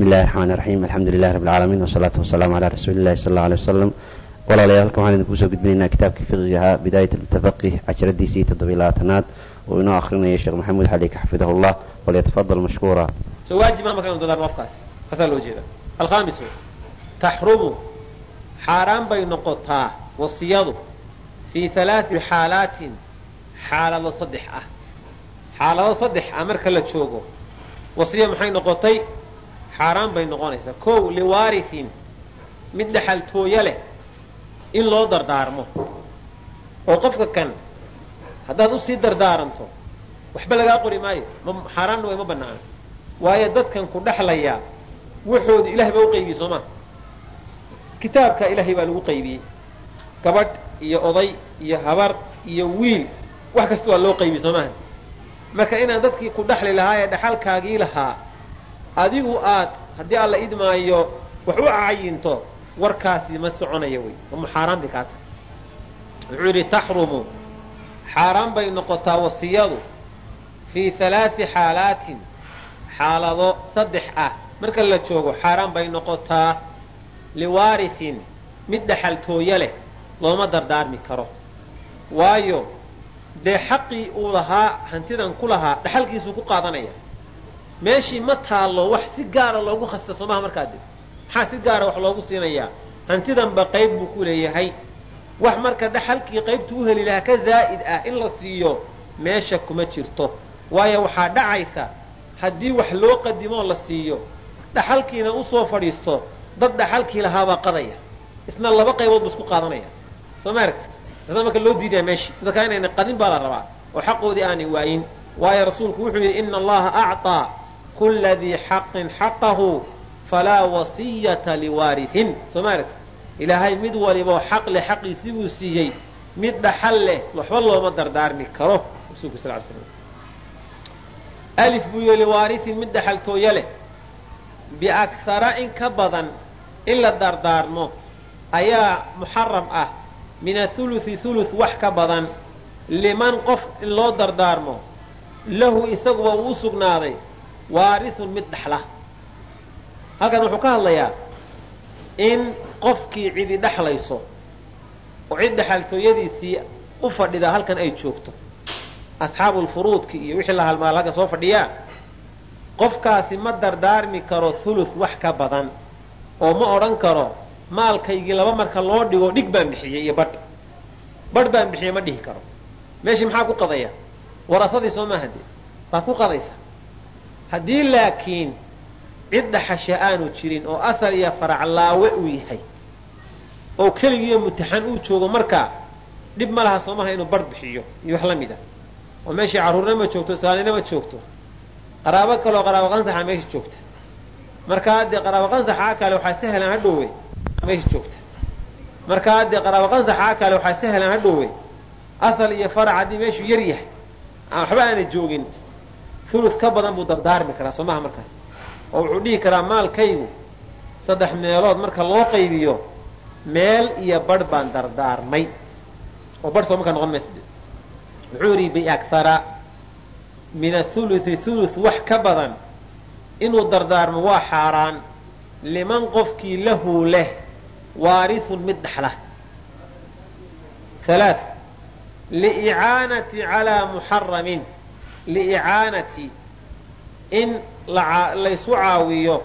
bismi illahi raxmaan raxiim alxamdu lilahi rabi alcaalamiin wasalaatu wasalaamu calaa rasuuli illahi sal alla alay wasalam walaalayaal halkan waxaan idinku soo gudbinaynaa kitaabkii fiqigahaa bidaayat almutafaqih casharadiisii toddobiy labaatanaad oo inoo akrinaya sheekh maxamuud xaliik xafidahullah walyatafadal mashkuura. Soo waajibaa marka inu dadaarmo afkaas kaasaa loo jeeda alkhaamisu taxrumu xaaraan bay noqotaa wasiyadu fii halaati xaalaatin xaalado saddex ah. Xaalado saddex ah marka la joogo wasiya maxay noqotay xaaraan bay noqonaysaa. Kow liwaarihin mid dhexaltooyo leh in loo dardaarmo. Oo qofka kan haddaad u sii dardaaranto waxba lagaa qori maayo. Xaaraanna way ma bannaana waayo dadkan ku dhexlayaa waxooda ilahay baa u qaybiyey soo maa kitaabka ilaahay baa lagu qaybiyey gabadh iyo oday iyo habar iyo wiil wax kasta waa loo qaybiyey soo maaha marka inaad dadkii ku dhexli lahaa ee dhexalkaagii lahaa adigu aad haddii alla idmaayo wax u cayinto warkaasi ma soconaya wey. Ama xaaraan bay kaa tahay. Wuxuu yidhi taxrumu. Xaaraan bay noqotaa wasiyadu fii halaati xaalaatin. Xaalado saddex ah. Marka la joogo xaaraan bay noqotaa liwaarihin mid dhexaltooyo leh looma dardaarmi karo. Waayo dee xaqii uu lahaa hantidan ku lahaa dhexalkiisuu ku qaadanaya meeshii ma taallo wax si gaara loogu khasta soomaha markaa de maxaa si gaara wax loogu siinayaa? Hantidanba qayb buu ku leeyahay. Wax marka dhexalkii qaybtu u heli lahaa ka zaa'id ah in la siiyo meesha kuma jirto. Waayo waxaa dhacaysa haddii wax loo qadimoo la siiyo dhaxalkiina u soo fadhiisto dad dhaxalkii lahaabaa qadaya. Isna laba qaybood buu isku qaadanaya. Soo ma aragti dada marka loo diidaya meeshii dadkaa inayna qadin baa la rabaa oo xaqoodii aanay waayin. Waayo rasuulku wuxuu yidhi ina allaha acطaa kula dii xaqin xaqahu falaa wasiyata liwaarihin soo ma ilaahay mid waliboo xaq leh xaqiisii buu siiyey mid dhaxal leh waxba looma dardaarmi karo rasuulku sal l alif buu yii liwaarihin mid dhaxaltooyo leh biakhara in ka badan in la dardaarmo ayaa muxaram ah min athuluthi thuluth wax ka badan liman qof in loo dardaarmo lahu isaguba uu sugnaaday waarithun mid dhaxla. Halkan wuxuu ka hadlayaa in qofkii cidi dhexlayso oo cid dhexaltooyadiisii u fadhida halkan ay joogto. Asxaabulfuruudki iyo wixii la halmaal halka soo fadhiyaa qofkaasi ma dardaarmi karo thuluth wax ka badan oo ma odhan karo maalkaygii laba marka loo dhigo dhig baan bixiyey iyo badh. Badh baan bixiyey ma dhihi karo. Meeshii maxaa ku qadaya? Warahadii soo maaha dee baa ku qadaysa haddii laakiin cid dhaxasha aanu jirin oo asal iyo faraclaawe uu yahay oo keligiiyo mutaxan uu joogo markaa dhib ma laha soomaha inuu badh bixiyo. Iyo wax la mid ah oo meeshii carruurna ma joogto islaaninna ma joogto. Qaraabo kaleoo qaraabo qansaxa meesha joogta. Markaa dee qaraabo qansaxaa kale waxaa iska helaan hadhoowe meesha joogta. Markaa dee qaraabo qansaxaa kale waxaa iska helaan hadhoowe asal iyo farac haddii meeshuu yar yahay waxba aana joogin thuluth ka badan buu dardaarmi karaa soomaha markaas? oo wuxuu dhihi karaa maalkaygu saddex meelood marka loo qaybiyo meel iyo badh baan dardaarmay. oo badh soo markaa noqon maysa wuxuu yidhi biakhara min athuluthi thuluth wax ka badan inuu dardaarmo waa xaaraan. Liman qofkii lahu leh waarithun mid dhaxla halaa liicaanati calaa muxaramin liicaanati in laysu caawiyo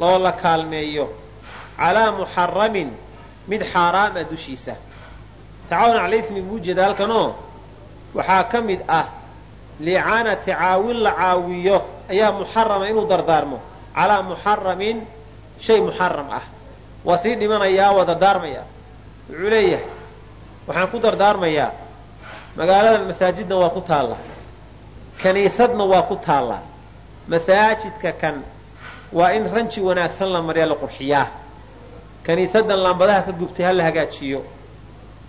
loo la kaalmeeyo calaa muxaramin mid xaaraama dushiisa. Tacaawun cala ismi buu jeeda halkanoo waxaa ka mid ah liicaanati caawin la caawiyo ayaa muxarama inuu dardaarmo. Calaa muxaramin shay muxaram ah. Waa sii dhimanayaa waa dardaarmayaa wuxuu leeyahay waxaan ku dardaarmayaa magaaladan masaajidna waa ku taallaa kaniisadna waa ku taallaa masaajidka kan waa in ranji wanaagsan la marya la qurxiyaa. Kaniisadan laambadaha ka gubtay ha la hagaajiyo.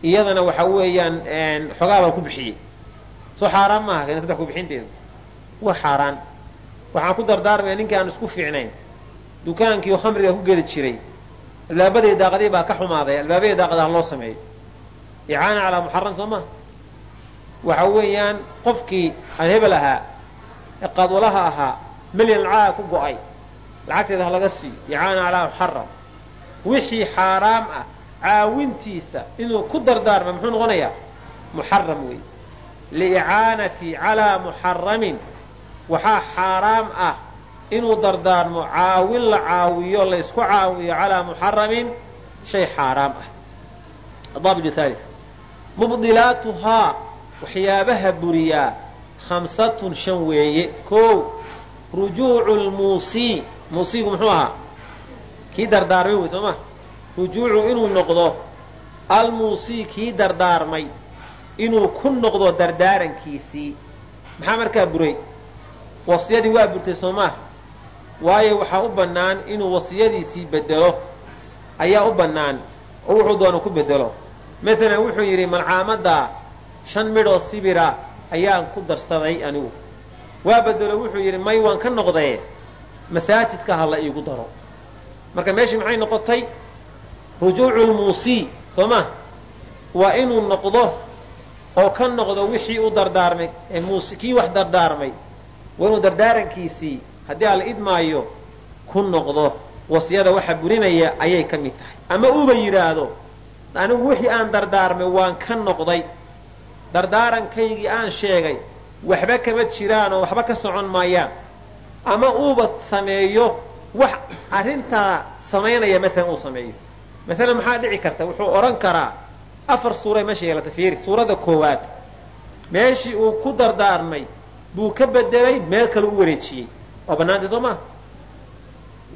Iyadana waxa weeyaan xogaa baan ku bixiyey. Soo xaaraan maaha kaniisada kubixinteedu waa xaaraan. Waxaan ku dardaarmaya ninkii aan isku fiicnayn. Dukaankiioo khamriga ku gedi jiray. Albaabadii daaqadii baa ka xumaaday. Albaabadii daaqada ha loo sameeyo icaana calaa muxaram soo maa waxa weeyaan qofkii aan hebel ahaa ee qaadwalaha ahaa milyan lacaaga ku go'ay lacagteeda ha laga siiyo icaana calaa muxaram wixii xaaraam ah caawintiisa inuu ku dardaarma muxuu noqonayaa? Muxaram weeye liicaanati calaa muxaramin waxaa xaaraam ah inuu dardaarmo caawin la caawiyo laysku caawiyo calaa muxaramin shay xaaraam ah. Mubdilaatuhaa waxyaabaha buriyaa hamsatun shan weeye. Kow rujuucu lmuusii muusiigu muxuu ahaa? Kii dardaarmay wey soo ma? Rujuucu inuu noqdo almuusii kii dardaarmay inuu ku noqdo dardaarankiisii. Maxaa markaa buray? Wasiyadii waa burtay soo maa waayo waxaa u bannaan inuu wasiyadiisii bedelo ayaa u bannaan oo wuxuu doono ku bedelo maalan wuxuu yidhi malcaamadda shan midhoo sibira ayaan ku darsaday anigu. Waa bedelo wuxuu yidhi may waan ka noqdaye masaajidka ha la iigu daro. Marka meeshii maxay noqotay? Rujuuculmuusii soo ma? Waa inuu noqdo oo ka noqdo wixii u dardaarmay kii wax dardaarmay. Waa inuu dardaarankiisii haddii alla idmaayo ku noqdo. Wasiyada waxa burinaya ayay ka mid tahay. Ama uuba yidhaahdo anigu wixii aan dardaarmay waan ka noqday dardaarankaygii aan sheegay waxba kama jiraan oo waxba ka socon maayaan. Ama uuba sameeyo wax arrintaa samaynaya maalan uu sameeyo. Maalan maxaa dhici karta? Wuxuu odhan karaa afar suuray meesha yeelata fiiri suuradda koowaad. Meeshii uu ku dardaarmay buu ka bedelay meel kale u wareejiyey. Waa bannaantay soo maa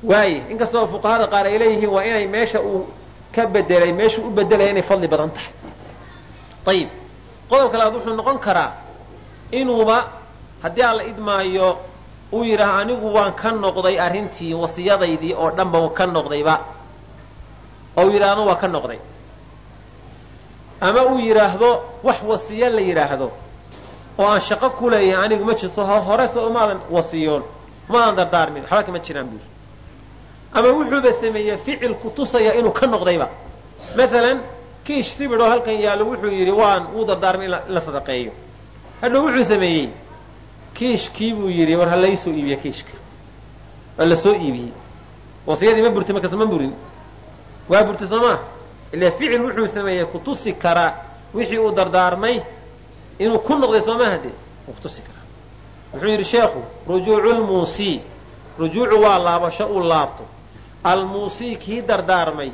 waaye inkastoo fuqahada qaar ay leeyihiin waa inay meesha uu ka bedelay meeshuu u bedelaya inay fadli badan tahay. Ayib qodobka labaad wuxuu noqon karaa inuuba haddii aan la idmaayo uu yidhaaho anigu waan ka noqday arrintii wasiyadaydii oo dhanba ka noqdayba. Oo yidhaahdo waa ka noqday. Ama uu yidhaahdo wax wasiyo la yidhaahdo oo aan shaqo ku leeyahay anigu ma jirto hore so umaadan wasiyoon umaadan dardaarmin waxba kama jiraan buuri ama wuxuuba sameeyey ficil ku tusaya inuu ka noqdayba. Maalan kiish sibidoo halkan yaallo wuxuu yidhi waan wuu dardaarmay in la sadaqeeyo. Hadhow wuxuu sameeyey. Kiishkii buu yidhi war ha laysoo iibiya kiishka. Waa la soo iibiyey wasiyadii ma burtay markaas ma burin. Waa burtay soo maa ile ficil wuxuu sameeyey ku tusi karaa wixii uu dardaarmay inuu ku noqday soo maaha dee wuu kutusi karaa wuxuu yidhi sheekhu rujuucu lmuusii rujuucu waa laabasho uu laabto. Almuusii kii dardaarmay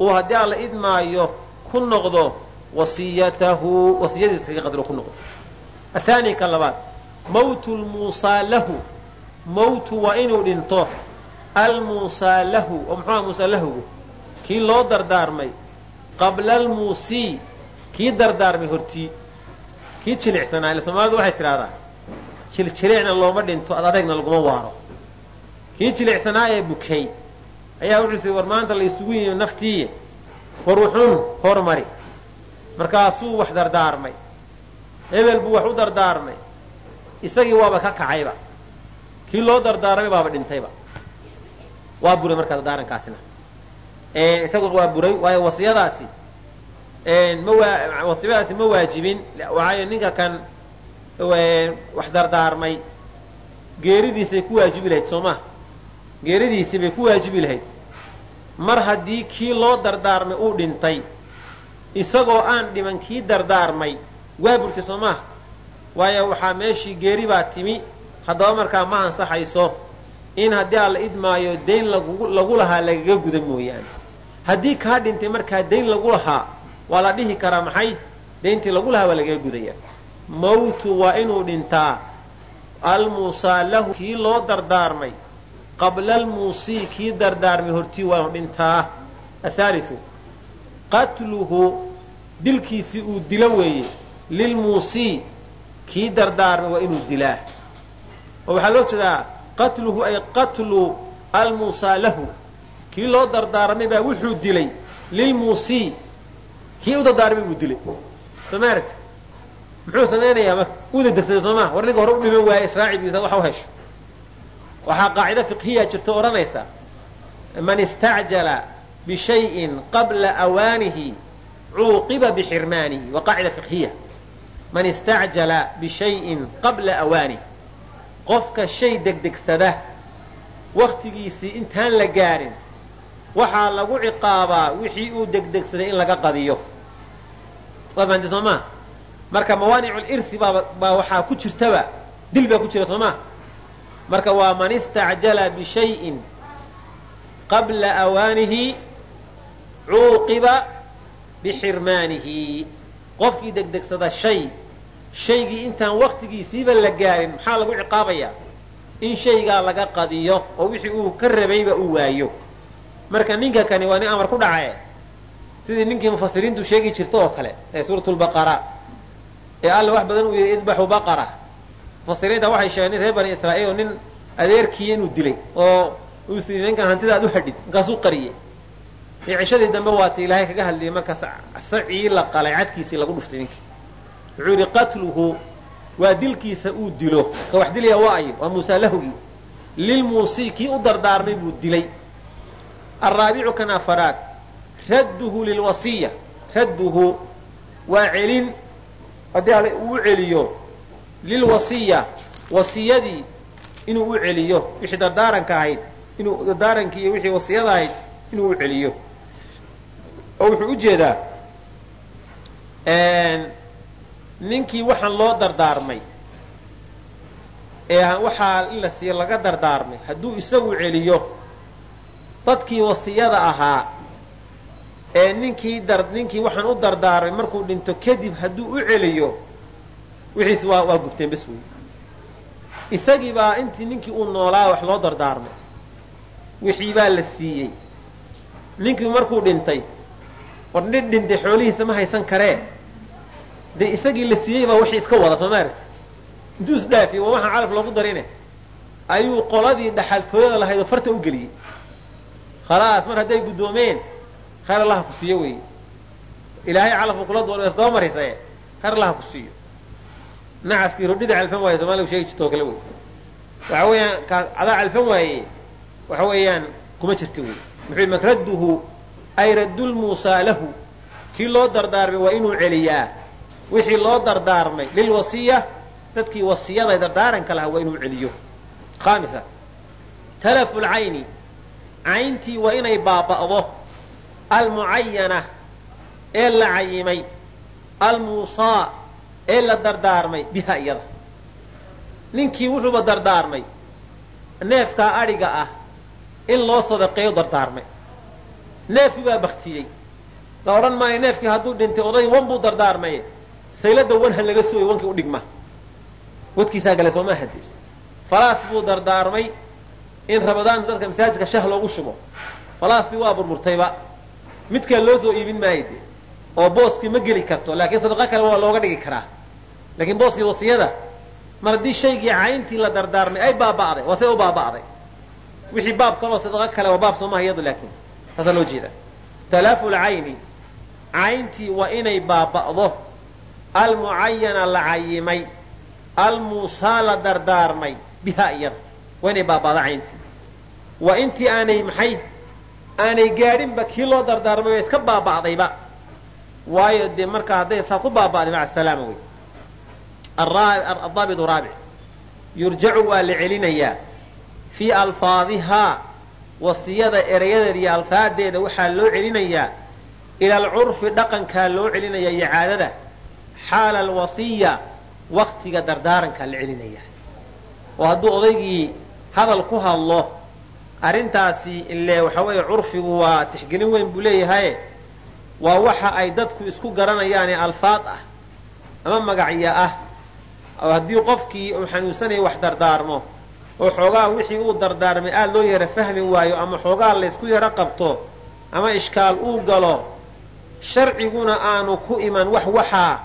uu haddii alla idmaayo ku noqdo wasiyatahu wasiyadiisa kaga qadro ku noqdo. Athaani ka labaad mawtu lmuusaa lahu. Mawtu waa inuu dhinto almuusaa lahu oo muxuuha muusaa lahugu? Kii loo dardaarmay qabla almuusii kii dardaarmay hortii? Kii jilicsanaa ila soomaalidu waxay tidhahdaa jiljiliicna looma dhinto ad adagna laguma waaro. Kii jilicsanaa ee bukay ayaa wuxuu si war maanta la isugu yimi naftiiye war wuxuun hormari. Markaasuu wax dardaarmay. Hebel buu wax u dardaarmay. Isagii waaba ka kacayba. Kii loo dardaarmay baaba dhintayba. Waa buray markaa dardaarankaasina isagu waa buray waayo wasiyadaasi ma waa wasiyadaasi ma waajibin. Waayo ninka kan wax dardaarmay geeridiisay ku waajibi lahayd soo maa geeridiisii bay ku waajibi lahayd mar haddii kii loo dardaarmay uu dhintay isagoo aan dhiman kii dardaarmay waa burtay soo maaha. Waayo waxaa meeshii geeri baa timi haddaba markaa ma ansaxayso in haddii aan la idmaayo dayn lagu lahaa lagaga guda mooyaane. Haddii kaa dhintay markaa dayn lagu lahaa waa la dhihi karaa maxay? Dayntii lagu lahaa waa lagaga gudaya. Mawtu waa inuu dhintaa almuusaa lahu kii loo dardaarmay qabla almuusii kii dardaarmay hortii waa inu dhintaa athaaliu qatluhu dilkiisii uu dilo weeye lilmuusii kii dardaarmay waa inuu dilaa oo waxaa loo jeedaa qatluhu ay qatlu almuusaa lahu kii loo dardaarmay baa wuxuu dilay lilmuusii kii u dardaarmay buu dilay soo ma aragti muxuu samaynayaa marka uu degdegsaday soo maa war ninka hore u dhiman waaye israaci biisa waxa u hesho waxaa qaacido fiqhiya jirto odhanaysa. Man istacjala bishayin qabla awaanihi cuuqiba bixirmaanihi. Waa qaacida fiqhiya. Man istacjala bishayin qabla awaanihi. Qofka shay degdegsada wakhtigiisii intaan la gaarin waxaa lagu ciqaabaa wixii uu degdegsaday in laga qadiyo. Soo maa marka mawaanicu lirhi baa waxaa ku jirtaba dil baa ku jira soo maa marka waa man istacjala bishayin qabla awaanihi cuuqiba bixirmaanihi. Qofkii degdegsada shay shaygii intaan waktigiisiiba la gaarin maxaa lagu ciqaabayaa? In shaygaa laga qadiyo oo wixii uu ka rabayba uu waayo. Marka ninka kani waa nin amar ku dhacae sidii ninkii mufasiriintu sheegi jirta oo kale ee suuratulbaqara ee alla wax badan uu yidhi idbaxu baqara mufasiriinta waxay sheegeen nin reer bani israa'iil nin adeerkiiya inuu dilay oo uu is ninkan hantidaad u hadhid markaasuu qariyey. Cishadii dambe waata ilaahay kaga hadlayay markaas sacii la qalay cadkiisii lagu dhuftay ninkii. Wuxuu yidhi qatluhu waa dilkiisa uu dilo. Ka wax dilaya waa ayo waa muusaa lahugii lilmuusii kii u dardaarmay buu dilay. Araabicu kan afaraad radduhu lilwasiya radduhu waa celin. Haddii alle uu celiyo lilwasiya wasiyadii inuu u celiyo wixii dardaaranka ahayd inuu dardaarankii iyo wixii wasiyada ahayd inuu u celiyo. Oo wuxuu u jeedaa ninkii waxaan loo dardaarmay ee waxaa in laga dardaarmay hadduu isagu celiyo dadkii wasiyada ahaa ee ninkii ninkii waxaan u dardaarmay markuu dhinto kadib hadduu u celiyo wixiis waa waa gubteen bas wey isagii baa intii ninkii uu noolaa wax loo dardaarmay. Wixii baa la siiyey. Ninkii markuu dhintay war nin dhintay xoolihiisa ma haysan karee. Dee isagii la siiyey baa wixii iska wada soo maaragti intuu isdhaafiye waa waxaan calaf loogu darine. Ayuu qoladii dhaxaltooyada lahayd oo farta u geliyey. Khalaas mar hadday guddoomeen khayr allaha ku siiyo weeye ilaahay calafku kula doon isdaba marisaye khayr allaha ku siiyo nacaskii rodhida calfan waaye somaaligu sheegi jirto oo kale wey waxa weeyaan adaa calfan waaye waxa weeyaan kuma jirta wey muxuu mak radduhu ay raddulmuusaa lahu kii loo dardaarmay waa inuu celiyaa wixii loo dardaarmay lilwasiya dadkii wasiyada dardaaranka lahaa waa inuu celiyo khaamisa talafu lcayni cayntii waa inay baaba'do almucayana ee la cayimay almuusaa ee la dardaarmay biha iyada. Ninkii wuxuuba dardaarmay neefkaa adhiga ah in loo sadaqeeyo dardaarmay. Neefkii baa baktiyey la odhan maayo neefkii hadduu dhintay oday wan buu dardaarmaye. Saylada wan ha laga sooyo wankii u dhigma wadkiisaa gale soo maaha dee falaas buu dardaarmay in rabadaanta dadka masaajidka shah loogu shubo. Falaastii waa burburtayba. Midkaa loo soo iibin maayo dee oo booskii ma geli karto laakiin sadaqo kale waa looga dhigi karaa laakiin booskii wasiyada mar haddii shaygii cayntii la dardaarmay ay baaba'day waa say u baaba'day. Wixii baab kaloo sadaqo kale waa baab soo maha iyadu laakiin taasaa loo jeeda talaafu lcayni cayntii waa inay baaba'do. Almucayana la cayimay almuusaa la dardaarmay biha iyada waa inay baaba'do cayntii. Waa intii aanay maxay aanay gaadhinba kii loo dardaarmay waa iska baaba'dayba. Waayo dee markaa hadday saa ku baaba'day maca asalaama wey adaabitu raabic yurjacu waa la celinayaa fii alfaadihaa wasiyada erayadeeda iyo alfaadeeda waxaa loo celinayaa ila alcurfi dhaqankaa loo celinayaa iyo caadada xaala alwasiya waktiga dardaarankaa la celinaya oo hadduu odaygii hadal ku hadlo arrintaasi ile waxa weeye curfigu waa tixgelin weyn buu leeyahaye waa waxa ay dadku isku garanayaane alfaad ah ama magacya ah haddii qofkii uu xanuunsanaya wax dardaarmo oo xoogaa wixii uu dardaarmay aada loo yara fahmi waayo ama xoogaa laysku yaro qabto ama ishkaal uu galo sharciguna aanu ku iman wax waxaa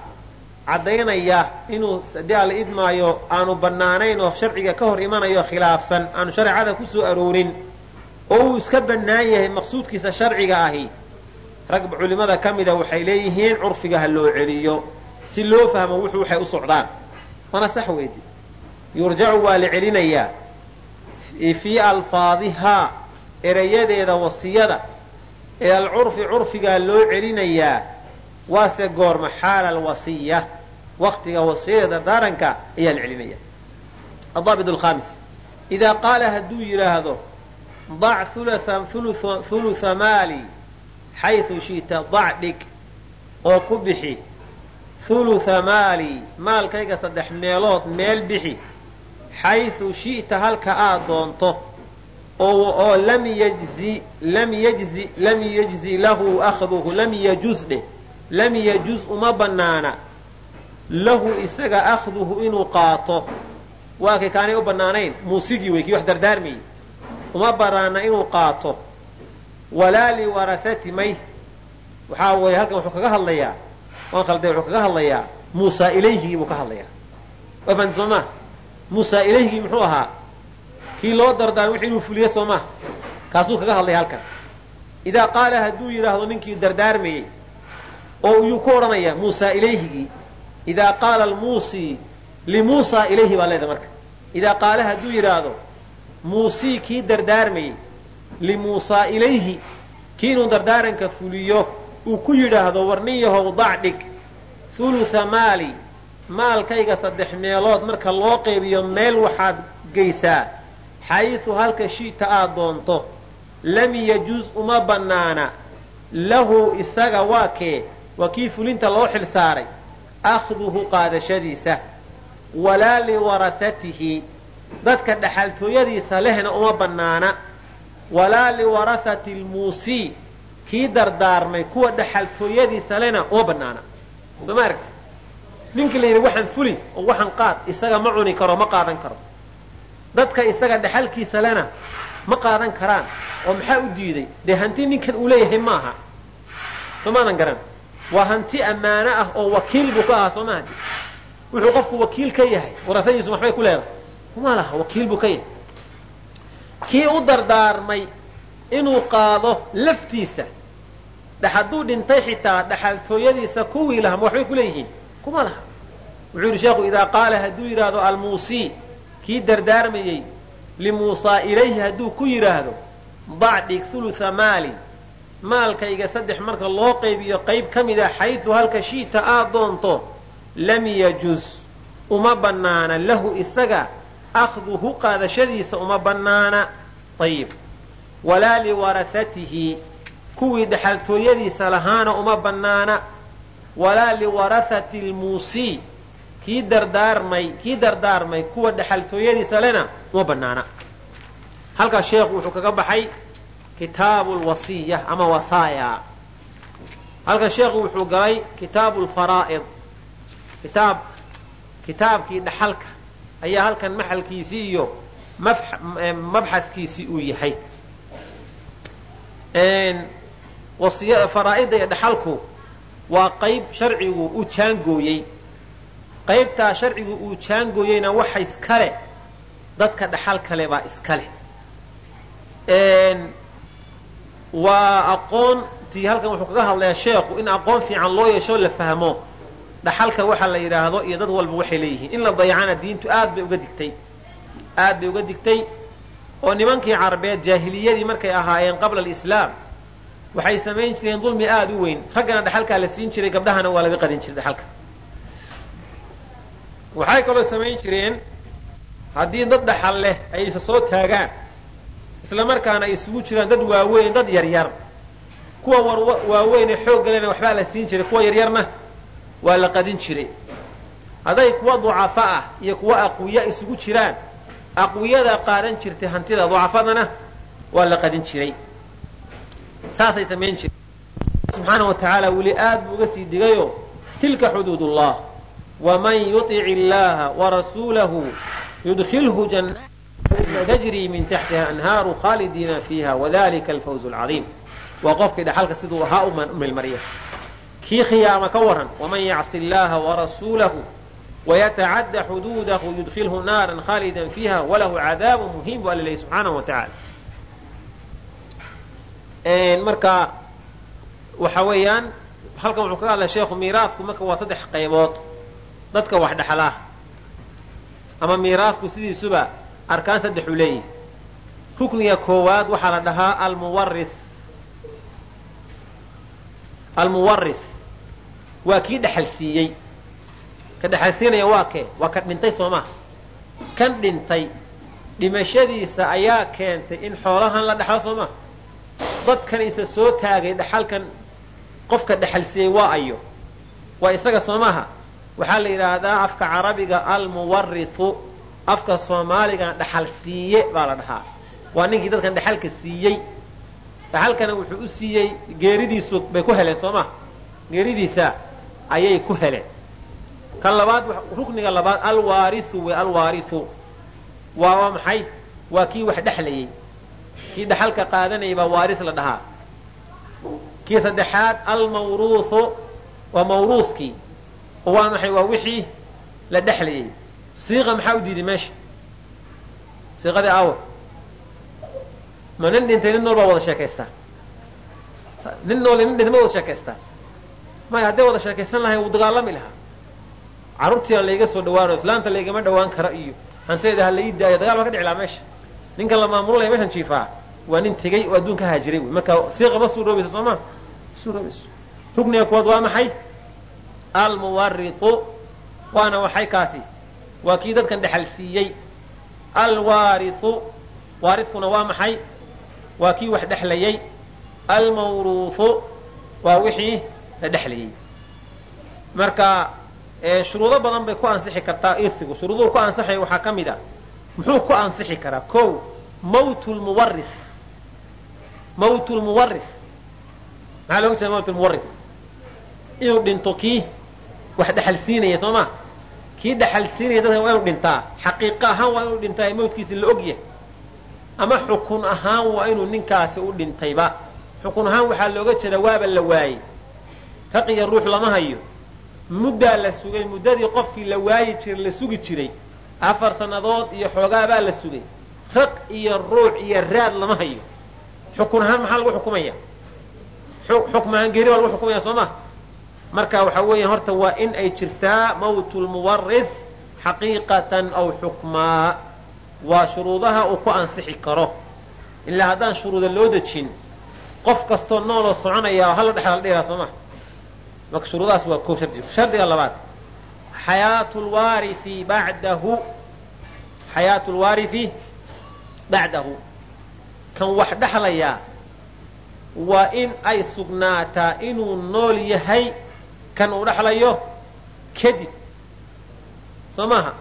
caddaynaya inuu haddii alla idmaayo aanu bannaanayn oo sharciga ka hor imanayo khilaafsan aanu shareecada ku soo aroorin oo uu iska bannaan yahay maqsuudkiisa sharciga ahi rag culimmada ka mida waxay leeyihiin curfiga ha loo celiyo si loo fahmo wuxuu waxay u socdaan mana sax weydi yurjacu waa la celinayaa. Fii alfaadihaa erayadeeda wasiyada. Ila alcurfi curfigaa loo celinayaa. Waase goorma xaala alwasiya waqtiga wasiyada dardaaranka ayaa la celinaya adaabit alkhamis idaa qaala hadduu yidhaahdo dac hulutha maali xaysu shi'ta dac dhig oo ku bixi hulutha maali maalkayga saddex meelood meel bixi xaysu shi'ta halka aad doonto oo lam yajzi lam yajzi lam yajzi lahu akhduhu lam yajuz dheh lam yajuz uma bannaana lahu isaga akhduhu inuu qaato. Waa kay kaanay u bannaanayn? Muusigii wey kii wax dardaarmayey uma bannaana inuu qaato. Walaa liwarahati may. Waxaa weeye halkan wuxuu kaga hadlayaa waan khalday wuxuu kaga hadlayaa muusaa ilayhigii buu ka hadlayaa. Waa fahanti soo maa muusaa ilayhigii muxuu ahaa kii loo dardaar wixii inuu fuliyo soo maa kaasuu kaga hadlaya halkan. Idaa qaala hadduu yidhaahdo ninkii dardaarmayey oo yuu ku odhanayaa muusaa ilayhigii idaa qaala almuusii limuusaa ilayhi baa leedahay marka. Idaa qaala hadduu yidhaahdo muusii kii dardaarmayey limuusaa ilayhi kii inuu dardaaranka fuliyo uu ku yidhaahdo war nin yahow dac dhig hulutha maali maalkayga saddex meelood marka loo qeybiyo meel waxaad geysaa xayisu halka shi'ta aad doonto lam yajuz uma bannaana lahu isaga waa kee waa kii fulinta loo xil saaray akhduhu qaadashadiisa walaa liwarahatihi dadka dhaxaltooyadiisa lehna uma bannaana walaa liwarahati lmuusii kii dardaarmay kuwa dhaxaltooyadiisa lehna uma bannaana. Soo ma aragti ninkii la yidhi waxaan fuli oo waxaan qaad isaga ma cuni karo ma qaadan karo. Dadka isaga dhaxalkiisa lena ma qaadan karaan oo maxaa u diiday? Dee hanti ninkan uu leeyahay maaha soo maadan garan. Waa hanti ammaano ah oo wakiil buu ka ahaa soo maaha wuxuu qofku wakiil ka yahay. Warasadiisu waxbay ku leedahay. Kuma laha wakiil buu ka yahay. Kii u dardaarmay inuu qaado laftiisa hadduu dhintay xitaa dhaxaltooyadiisa kuwii laha ma waxbay ku leeyihiin. Kuma laha. Wuxuu yidhi sheekhu idaa qaala hadduu yidhaahdo almuusii kii dardaarmayey limuusaa ilayhi hadduu ku yidhaahdo dac dhig hulutha maali maalkayga saddex marka loo qaybiyo qayb ka mida xaysu halka shi'ta aad doonto lam yajuz uma bannaana lahu isaga akhduhu qaadashadiisa uma bannaana. Ayib walaa liwarahatihi kuwii dhaxaltooyadiisa lahaana uma bannaana. Walaa liwarahati lmuusii kii dardaarmay kii dardaarmay kuwa dhaxaltooyadiisa lena uma bannaana. Halkaas sheekhu wuxuu kaga baxay kitaabu lwasiya ama wasaaya halkan sheekhu wuxuu galay kitaabu lfaraa'id kitaab kitaabkii dhaxalka ayaa halkan maxalkiisii iyo mabxadkiisii uu yahay faraa'idda iyo dhaxalku waa qayb sharcigu u jaangooyey. Qaybtaa sharcigu uu jaangooyeyna waxa iskale dadka dhaxal kale baa iskale waa aqoontii halkan wuxuu kaga hadlayaa sheekhu in aqoon fiican loo yeesho la fahmo. Dhaxalka waxa la yidhaahdo iyo dad walba waxay leeyihiin. In la dayacana diintu aad bay uga digtay. Aad bay uga digtay. Oo nimankii carabeed jaahiliyadii markay ahaayeen qabla alislaam waxay samayn jireen dulmi aada u weyn. Raggana dhaxalkaa la siin jiray gabdhahana waa laga qadin jiray dhaxalka. Waxay kaloo samayn jireen haddii dad dhaxal leh ay isa soo taagaan isla markaana ay isugu jiraan dad waaweyn dad yaryar. Kuwa waaweynee xoog galena waxbaa la siin jiray kuwa yaryarna waa la qadin jiray. Hadday kuwa ducafa ah iyo kuwa aqwiya isugu jiraan aqwiyada qaadan jirtay hantida ducafadana waa la qadin jiray saasay samayn jireen. Subxaana wa tacaala weli aad buu uga sii digayo tilka xuduud ullah waman yutic illaha warasuulahu yudkhilhu jannaat tajrii min taxtiha anhaaru khaalidiina fiiha wadalika alfawz alcadiim. Waa qofkii dhaxalka siduu ahaa u milmariya kii khiyaama ka waran waman yacsi illaha warasuulahu wayatacadda xuduudahu yudkhilhu naaran khaalidan fiiha walahu cadaabu muhiim bu alla leeyay subxaanahu wa tacaala marka waxa weeyaan halkan wuxuu kaga hadlaya sheekhu miiraasku marka waa saddex qaybood dadka wax dhexlaa ama miiraasku sidiisuba arkaan saddexuu leeyahy rukniga koowaad waxaa la dhahaa almuwari almuwarith waa kii dhexal siiyey. Ka dhexal siinaya waa kee? Waa ka dhintay soo maha kan dhintay dhimashadiisa ayaa keentay in xoolahan la dhexlo soo maa dadkan isa soo taagay dhaxalkan qofka dhexalsiiyey waa ayo. Waa isaga soo maaha waxaa la yidhaahdaa afka carabiga almuwarithu afka soomaaligan dhaxal siiye baa la dhahaa. Waa ninkii dadkan dhexalka siiyey. Dhaxalkana wuxuu u siiyey geeridiisu bay ku heleen soo maa geeridiisa ayay ku heleen. Kan labaad rukniga labaad alwaariu wey alwaariu waa waa maxay? Waa kii wax dhexlayey kii dhaxalka qaadanayay baa waaris la dhahaa. Kii saddexaad almawruuhu waa mawruuskii oo waa maxay waa wixii la dhexlayay siiqa maxaa u diiday meesha? Siiqadii aawo. Ma nin dhintay nin nool baa wada sheekaystaa. Nin noole nin dhintay ma wada sheekaystaa. Maya hadday wada sheekaysan lahay wuu dagaalami lahaa. Carruurtiina layga soo dhawaanayo islaanta laygama dhawaan kara iyo hanteeda ha lai daayo dagaal baa ka dhici meesha ninkan la maamulolaya meeshan jiifaa waa nin tegey oo adduun haajiray. Wey marka siiqa ma suuroobayso soo ma? Suuroobayso rugniga kuwaad waa maxay? Almuwaritu waana waxay kaasi. Waa kii dadkan dhexal alwaariu waaridkuna waa maxay? Waa kii wax dhexlayey almawruuhu waa wixii la dhexlayey marka shuruudo badan bay ku ansixi kartaa irsigu. Shuruuduhu ku ansaxaya waxaa ka mid a muxuu ku ansixi karaa? Ko mawt lmuwari mawt lmuwari maxaa looga jeeda mawt lmuwari inuu dhinto kii wax dhexal siinaya soo ma? Kii dhexal siinaya dadka waa inuu dhintaa. Xaqiiqa ahaan waa inuu dhintaa ee mawtkiisi la ogyahay. Ama xukun ahaan waa inuu ninkaasi u dhintayba. Xukun ahaan waxaa looga jeeda waaba la waayey raq iyo ruux lama hayo. Muddaa la sugay muddadii qofkii la waayi jiray la sugi jiray afar sannadood iyo xoogaabaa la sugay. Raq iyo ruux iyo raad lama hayo. Xukun ahaan maxaa lagu xukumaya? Xukm ahaan geeri baa lagu xukumaya soo ma? Marka waxaa weeya horta waa in ay jirtaa mawtu lmuwarith xaqiiqatan aw xukmaa waa shuruudaha uu ku ansixi karo. Ilaa haddaan shuruuda loo dejin qof kastoo nooloo soconaya hala dhexla dhiraa soo ma? Marka shuruudahaas waa ko shardiga labaad xayaatu lwaarithi bacdahu xayaatu lwaarithi bacdahu. Kan wax dhexlayaa waa in ay sugnaataa inuu nool yahay kan uu dhexlayo kadib. Soo maaha?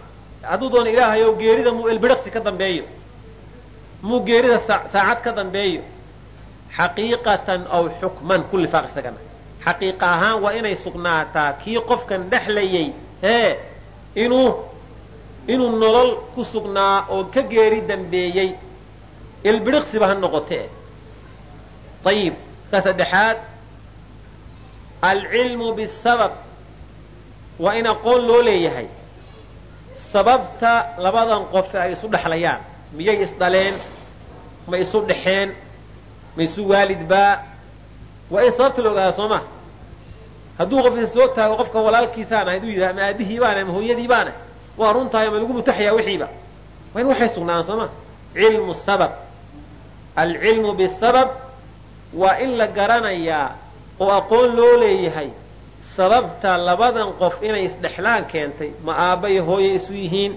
Hadduu doono ilaahayow geerida muu elbidhaqsi ka dambeeyo. Muu geerida saacad ka dambeeyo. Xaqiiqatan aw xukman kulli faaq isagana. Xaqiiqa ahaan waa inay sugnaataa kii qofkan dhexlayay hee inuu inuu nolol ku sugnaa oo ka geeri dambeeyey ilbidhiqsiba ha noqotee ayib ka saddexaad alcilmu bisabab waa in aqoon loo leeyahay. Sababta labadan qof ay isu dhexlayaan miyay isdhaleen ma isu dhexeen ma isu waalidbaa waa in sababta la ogaada soo ma. Hadduu qof isa soo taago qofka walaalkiisaan ahayd uu yidhaha ma aabihii baana ma hooyadii baana waa runtahay ma lagu mutaxayaa wixiiba? Waa in waxay sugnaan soo ma? Cilmu sabab. Alcilmu bisabab waa in la garanayaa oo aqoon loo leeyahay sababta labadan qof inay isdhexlaan keentay ma aabba iyo isu yihiin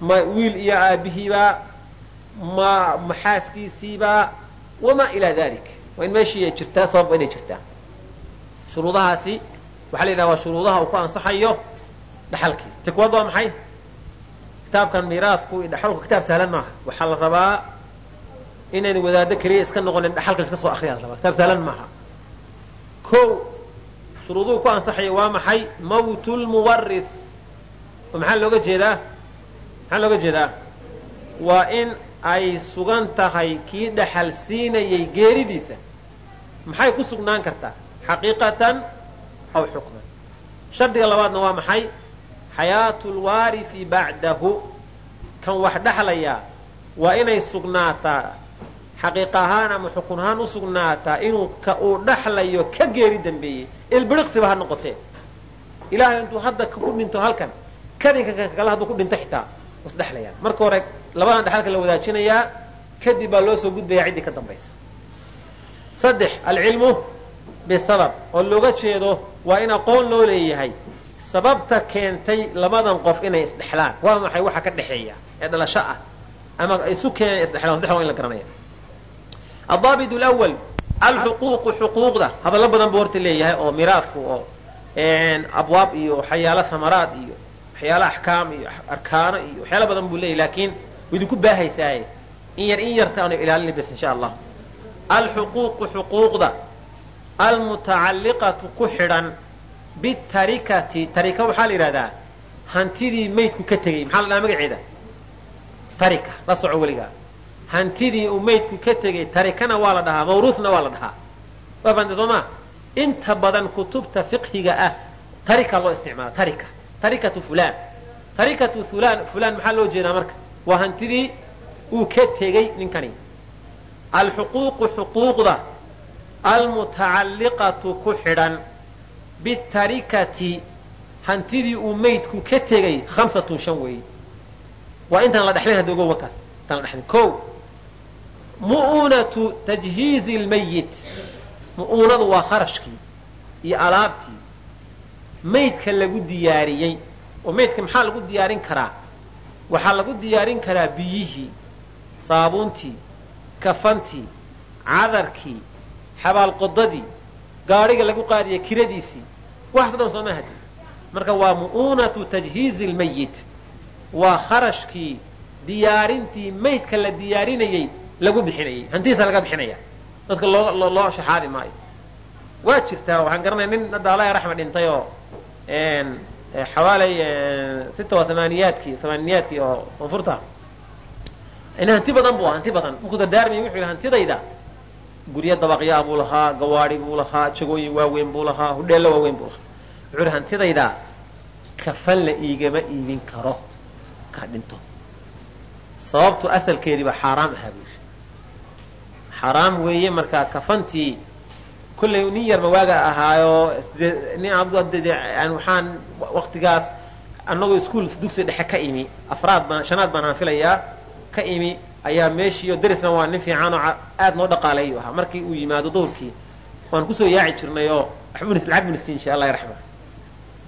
ma wiil iyo aabihiibaa ma maxaaskiisiibaa wamaa ilaa dalik. Waa in meeshii ay jirtaa sabab inay jirtaa. Shuruudahaasi waxaa la yidhaha waa shuruudaha uu ku ansaxayo dhaxalkii ta kuwaad waa maxay? Kitaabkan miiraasku iyo dhaxalku kitaab sahlan maaha. Waxaa la rabaa inaynu wadaado keliya iska noqonin dhaxalka iska soo akriya la rabaa. Kitaab sahlan maaha. Ko shuruuduhu ku ansaxaya waa maxay? Mawtu lmuwarith oo maxaa looga jeedaa? Maxaa looga jeedaa? Waa in ay sugan tahay kii dhaxal siinayay geeridiisa. Maxay ku sugnaan kartaa? Xaqiiqatan aw xukman? Shardiga labaadna waa maxay xayaatu lwaarithi bacdahu. Kan wax dhexlayaa waa inay sugnaataa. Xaqiiqa ahaan ama xukun ahaan u sugnaataa inuu ka uu dhaxlayo ka geeri dambeeyey. Ilbiriqsiba ha noqotee. Ilaahay intuu hadda ku dhinto halkan kadinka kan kale hadduu ku dhinto xitaa wasdhexlayaan marka hore labadan dhexalka la wadaajinayaa kadib baa loo soo gudbayaa ciddii ka dambaysa. Saddex alcilmu bisabab. Oo looga jeedo waa in aqoon loo leeyahay sababta keentay labadan qof inay isdhexlaan. Waa maxay? Waxa ka dhexeeya ee dhalasho ah. Ama isu keenaya isdhexlaan. Saddex waa in la garanaya adaabit lwal alxuquuqu xuquuqda. Hadallo badan buu horta leeyahay oo miraadku oo abwaab iyo waxyaalo hamaraad iyo waxyaalo axkaam iyo arkaano iyo waxyaalo badan buu leeyahy laakiin idinku baahaysaaye in yar in yarta aanu ilaalina bas insha allah. Alxuquuqu xuquuqda. Almutacalliqatu ku xidhan bitarikati tarika waxaa la yidhahdaa hantidii maydku ka tegey maxaa la dhahaa magaceeda? Tarika la soco weligaa hantidii uu maydku ka tegey tarikana waa la dhahaa mawruusna waa la dhahaa. Waa fahamtay soo maa inta badan kutubta fiqhiga ah tarika loo isticmaala tarika. Tarikatu fulaan. Tarikatu fulaan fulaan maxaa loo jeedaa marka? Waa hantidii uu ka tegey ninkani. Alxuquuqu xuquuqda. Almutacalliqatu ku xidhan bitarikati hantidii uu maydku ka tegey hamsatun shan weeye waa intaan la dhexlayn hadda wakaas intaan la dhexlayn. Ko mu'uunatu tajhiizi lmayit mu'uunadu waa kharashkii iyo alaabtii maydka lagu diyaariyey oo maydka maxaa lagu diyaarin karaa? Waxaa lagu diyaarin karaa biyihii saabuuntii kafantii cadarkii xabaalqodadii gaadhiga lagu qaadiya kiradiisii. Waxaas dhan sooma hadi marka waa mu'uunatu tajhiizi lmayit waa kharashkii diyaarintii maydka la diyaarinayey lagu bixinayey. Hantiisa laga bixinaya. Dadka loo shaxaadi maayo. Waa jirtaa waxaan garanaya nin hadda alla raxma dhintay oo xawaalay sita wa amaaniyaadkii amaaniyaadkii oo koonfurta ina hanti badan bu hanti badan. Markuu dardaarmay wuxuu yidhi hantidayda guryo dabaqyaa buu lahaa gawaadi buu lahaa jagooyin waaweyn buu lahaa hudheello waaweyn buu lahaa. Wuxuu yidhi hantidayda kafan la iigama iibin karo kaa dhinto. Sababtu asalkeediiba xaaraam ahaa buu yidhi. Xaaraam weeye markaa kafantii kollay nin yar mawaaga ahaayo nin waxaan waktigaas annagoo iskuol dugsi dhexe ka imi afraad baan shanaad baan aan filayaa ka imi ayaa meeshiiyo darisna waa nin fiicanoo aad noo dhaqaaleeyu ahaa. Markii uu yimaado duhurkii waan ku soo yaaci jirnay oo lacag bunisi insha allah raxma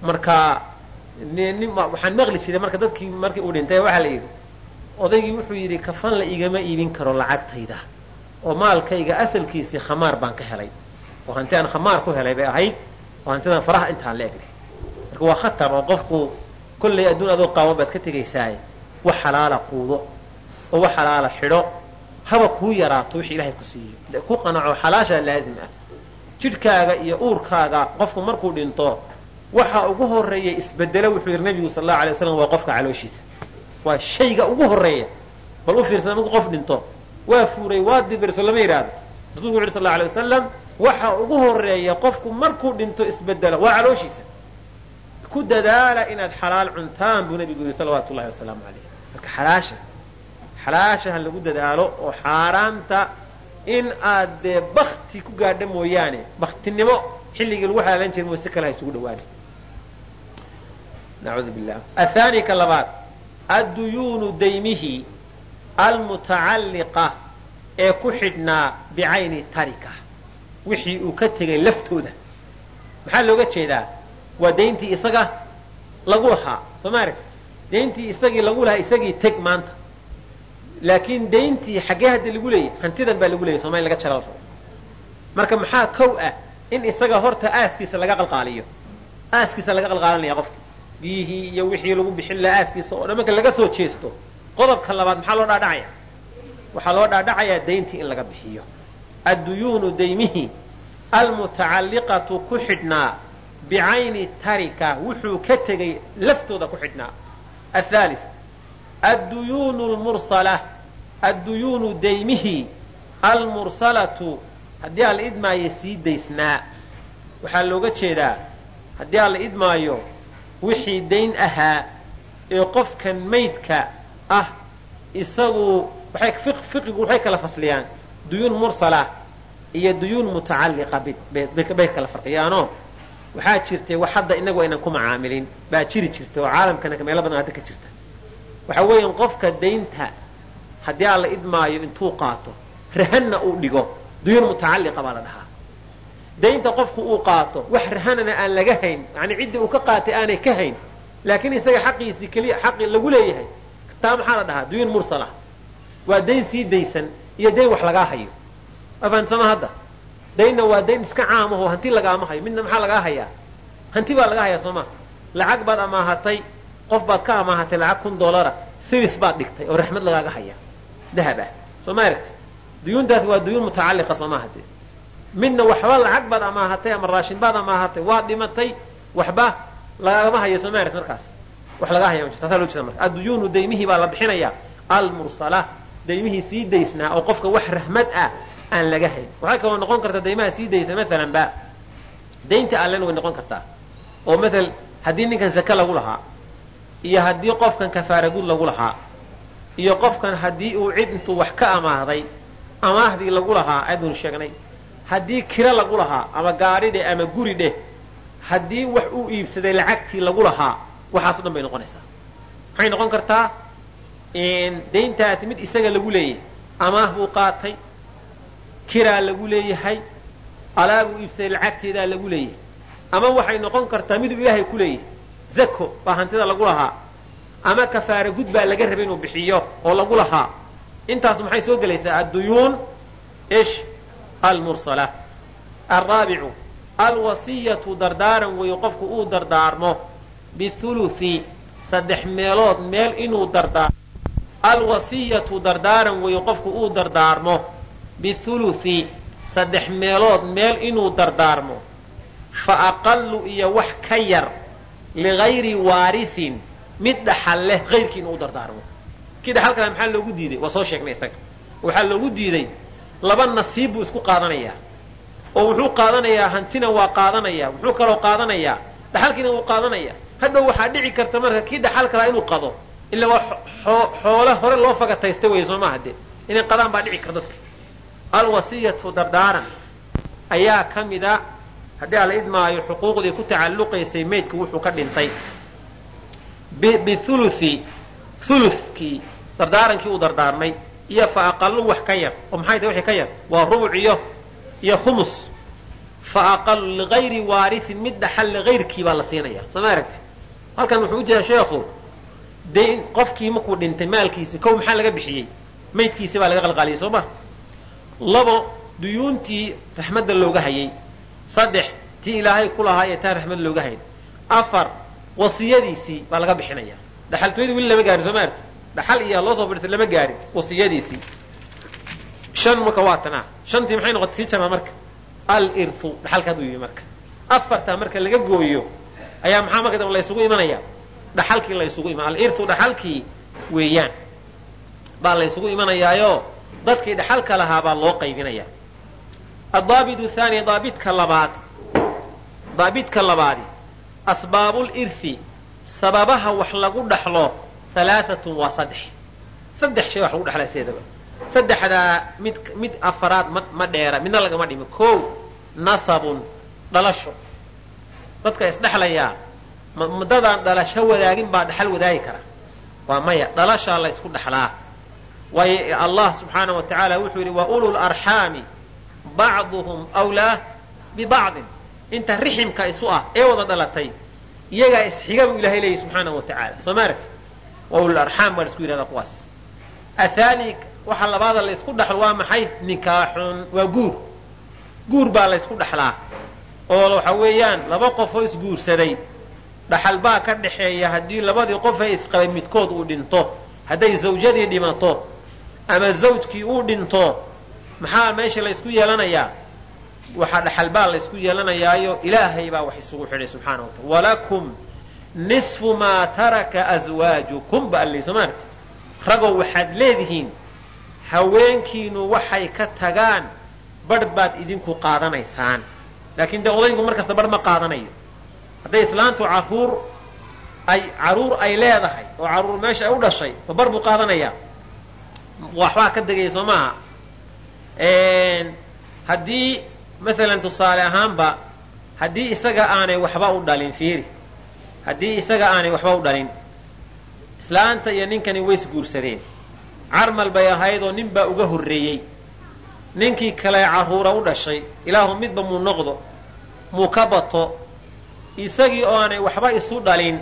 marka waxaan maqli jiray marka dadkii markii uu dhintay waxaa la yidhi odaygii wuxuu yidhi kafan la igama iibin karo lacagtayda oo maalkayga asalkiisii khamaar baan ka helay. Oo hanti aan khamaar ku helay bay ahayd oo hantidan faraha intaan la egleh marka waa khatar oo qofku kollay adduun adoo qaawan baad ka tegaysaaye wax xalaala quudo wax xalaala xidho haba kuu yaraato wixii ilaahay ku siiyo ku qanaco xalaashaa laazim ah. Jidhkaaga iyo uurkaaga qofku markuu dhinto waxa ugu horreeya isbedelo wuxuu yidhi nabigu sal allau alay waslam waa qofka calooshiisa. Waa shayga ugu horreeya bal u fiirsada markuu qof dhinto waa fuuray waa dibirso lama yidhaahdo rasulku wuxu yhi sal alay wasalam waxa ugu horreeya qofku markuu dhinto isbedelo waa calooshiisa. Ku dadaala inaad xalaal cuntaan buu nabigu yidhi salawaatu llahi wasalaamu calayh marka xalaasha xalaasha ha lagu dadaalo oo xaaraanta in aad dee bakti ku gaadha mooyaane baktinimo xilligii lagu xalaalan jira mooy si kale ha isugu dhawaani nacuudu billah athaani ka labaad adduyuunu daymihi almutacalliqa ee ku xidhnaa bicayni tarika wixii uu ka tegay laftooda. Maxaa looga jeedaa? Waa dayntii isaga lagu lahaa soo ma aragti dayntii isagii lagu lahaa isagii teg maanta laakiin dayntii xaggee hadda lagu leeyahy hantidan baa lagu leeyay somalia laga jara la rabo. Marka maxaa kow ah in isaga horta aaskiisa laga qalqaaliyo? Aaskiisa laga qalqaalinaya qofka. Biyihii iyo wixii lagu bixin lahaa aaskiisa oo dhan marka laga soo jeesto qodobka labaad maxaa loo dhaadhacaya? Waxaa loo dhaadhacayaa dayntii in laga bixiyo. Adduyuunu daymihi almutacalliqatu ku xidhnaa bicayni tarika wuxuu ka tegay laftooda ku xidhnaa. Athaali adduyuunu lmursala adduyuunu daymihi almursalatu. Haddii aan la idmaayo sii daysnaa. Waxaa looga jeedaa haddii aan la idmaayo wixii dayn ahaa ee qofkan maydka ah isagu fiqigu waxay kala fasliyaan duyuun mursala iyo duyuun mutacalliqa bay kala farqiyaanoo waxaa jirtay wax hadda inagu aynan ku macaamilin baa jiri jirta oo caalamkana meelo badan hadda ka jirta. Waxa weeyan qofka daynta haddii aan la idmaayo intuu qaato rahanna uu dhigo duyuun mutacalliqa baa la dhahaa. Daynta qofku uu qaato wax rahanana aan laga hayn yani ciddii uu ka qaatay aanay ka hayn. Laakiin isaga xaqiisii keliya xaqi lagu leeyahay taa maxaa la dhahaa? Duyuun mursala. Waa dayn sii daysan iyo dayn wax lagaa hayo. Afahansama hadda. Daynna waa dayn iska caamaho hanti lagaama hayo. Midna maxaa lagaa hayaa? Hanti baa lagaa hayaa soo maa lacag baad amaahatay qof baad ka amaahatay lacag kun doolara siris baad dhigtay oo raxmad lagaaga hayaa dahab ah soo ma aragti duyuuntaasi waa duyuun mutacalliqa soo maaha dee midna waxba lacag baad amaahatay ama raashin baad amaahatay waad dhimatay waxba lagagama hayo soo ma aragti markaas. wax lagaa haya taasaa loo jeeda marka adduyuunu daymihii baa la bixinayaa almursala daymihii sii daysnaa oo qofka wax rahmad ah aan laga hayn waxay kaloo noqon kartaa daymaha sii daysa maalan ba daynta allena way noqon kartaa oo maal haddii ninkan sake lagu lahaa iyo haddii qofkan kafaaragud lagu lahaa iyo qofkan haddii uu cid wax ka amaahday amaahdii lagu lahaa ayadunu sheegnay. Haddii kiro lagu lahaa ama gaari dheh ama guri dheh haddii wax uu iibsaday lacagtii lagu lahaa waxaaso dhan bay noqonaysaa. Maxay noqon kartaa? Dayntaasi mid isaga lagu leeyahay amaah buu qaatay kiraa lagu leeyahay alaabuu iibsaday lacagteedaa lagu leeyahay. Ama waxay noqon kartaa miduu ilaahay ku leeyahay zako baa hantida lagu lahaa ama kafaara gud baa laga rabay inuu bixiyo oo lagu lahaa. Intaas maxay soo gelaysaa? Adduyuun ish almursala. Alraabicu alwasiyatu dardaaran weeye qofku uu dardaarmo. Bihuluthi saddex meelood meel inuu dardaarmo alwasiyatu dardaaran weeye qofku uu dardaarmo. Bihuluthi saddex meelood meel inuu dardaarmo. Fa aqalu iyo wax ka yar ligayri waarihin mid dhaxal leh hayrkii inuu dardaarmo. Kii dhaxal kale maxaa loogu diiday? Waa soo sheegnay isaga. Waxaa loogu diiday laba nasiib buu isku qaadanayaa. Oo wuxuu qaadanayaa hantina waa qaadanayaa wuxuu kaloo qaadanayaa dhaxalkiina wuu qaadanayaa. Hadhow waxaa dhici karta marka kii dhaxal kalaa inuu qado ila waa xoole hore loo fagataysta wey soo maaha dee inay qadaan baa dhici kar dadka. Alwasiyatu dardaaran ayaa ka mida haddii ala idmaayo xuquuqdii ku tacalluqaysay maydku wuxuu ka dhintay bihuluthi hulukii dardaarankii uu dardaarmay iyo fa aqalu wax ka yar oo maxay tahay wixii ka yar? Waa rubuc iyo iyo khumus. Fa aqalu ligayri waarihin mid dhaxal ligayrkii baa la siinaya soo ma halkan wuxuu u jeedaa sheekhu dee qofkii markuu dhintay maalkiisi kow maxaa laga bixiyey? Maydkiisi baa laga qalqaaliyey soo ma? Labo duyuuntii raxmadda looga hayay. Saddex tii ilaahay ku lahaa taa raxmad looga hayn afar wasiyadiisii baa laga bixinaya. Dhaxaltooyadii weli lama gaarin soo ma arti dhaxal iyo loo soo fadhiistay lama gaarin wasiyadiisii shan marka waa tan ah shantii maxay noqotay? Sii jamaa marka. Alirhu dhaxalka hadduu yimi marka. Afartaa marka laga gooyo ayaa maxaa marka dambe laysugu imanaya? Dhaxalkii laysugu iman alirhu dhaxalkii weeyaan. Baa laysugu imanayaayo dadkii dhaxalka lahaa baa loo qaybinaya. Adaabitu thaani daabidka labaad. Daabidka labaadi asbaabulirhi sababaha wax lagu dhaxlo halaaatun waa saddex. Saddex shay wax lagu dhexlaa sideedaba. Saddexdaa mid mid afaraad ma ma dheera midna lagama dhimi. Kow nasabun dhalasho. Dadka isdhexlayaa muddadaan dhalasho wadaagin baa dhexal wadaagi kara. Waa maya dhalashaa la ysku dhexlaa waayo allah subxaana wa tacaala wuxuu yidhi wa ulu larxaami bacduhum wlaa bibacdin inta riximka isu ah ee wada dhalatay iyagaa isxiga buu ilahay leeyahy subxaana wa tacaala. Soo ma aragti wa ululaarxaam baa la kuwaas. Athaani waxa labaada la ysku dhaxlo waa maxay? Nikaaxun waa guur. Guur baa la ysku dhaxlaa. Oo waxa weeyaan laba qofoo isguursaday dhaxal baa ka dhaxeeya haddii labadii qof ee isqabay midkood uu dhinto. Hadday zawjadii dhimato ama zawjkii uu dhinto maxaa meesha la ysku yeelanayaa waxaa dhaxal baa la ysku yeelanayaayo ilaahay baa wax isugu xidhay subxaana wa taala. Walakum nisfu maa taraka aswaajukum ba alley soo maarti ragow waxaad leedihiin haweenkiinu waxay ka tagaan barh baad idinku qaadanaysaan. Laakiin dee odaygu mar kasta barh ma qaadanayo. Hadday islaantu carruur ay carruur ay leedahay oo carruur meesha ay u dhashay ma bar buu qaadanayaa waxbaa ka degaya soo maaha? Haddii maalan tusaale ahaanba haddii isaga aanay waxba u dhalin fiiri. Haddii isaga aanay waxba u dhalin islaanta iyo ninkani way isguursadeen. Carmal bay ahayd oo nin baa uga horreeyey. Ninkii kale carruura u dhashay ilaahu midba muu noqdo muu ka bato. Isagii oo aanay waxba isu dhalin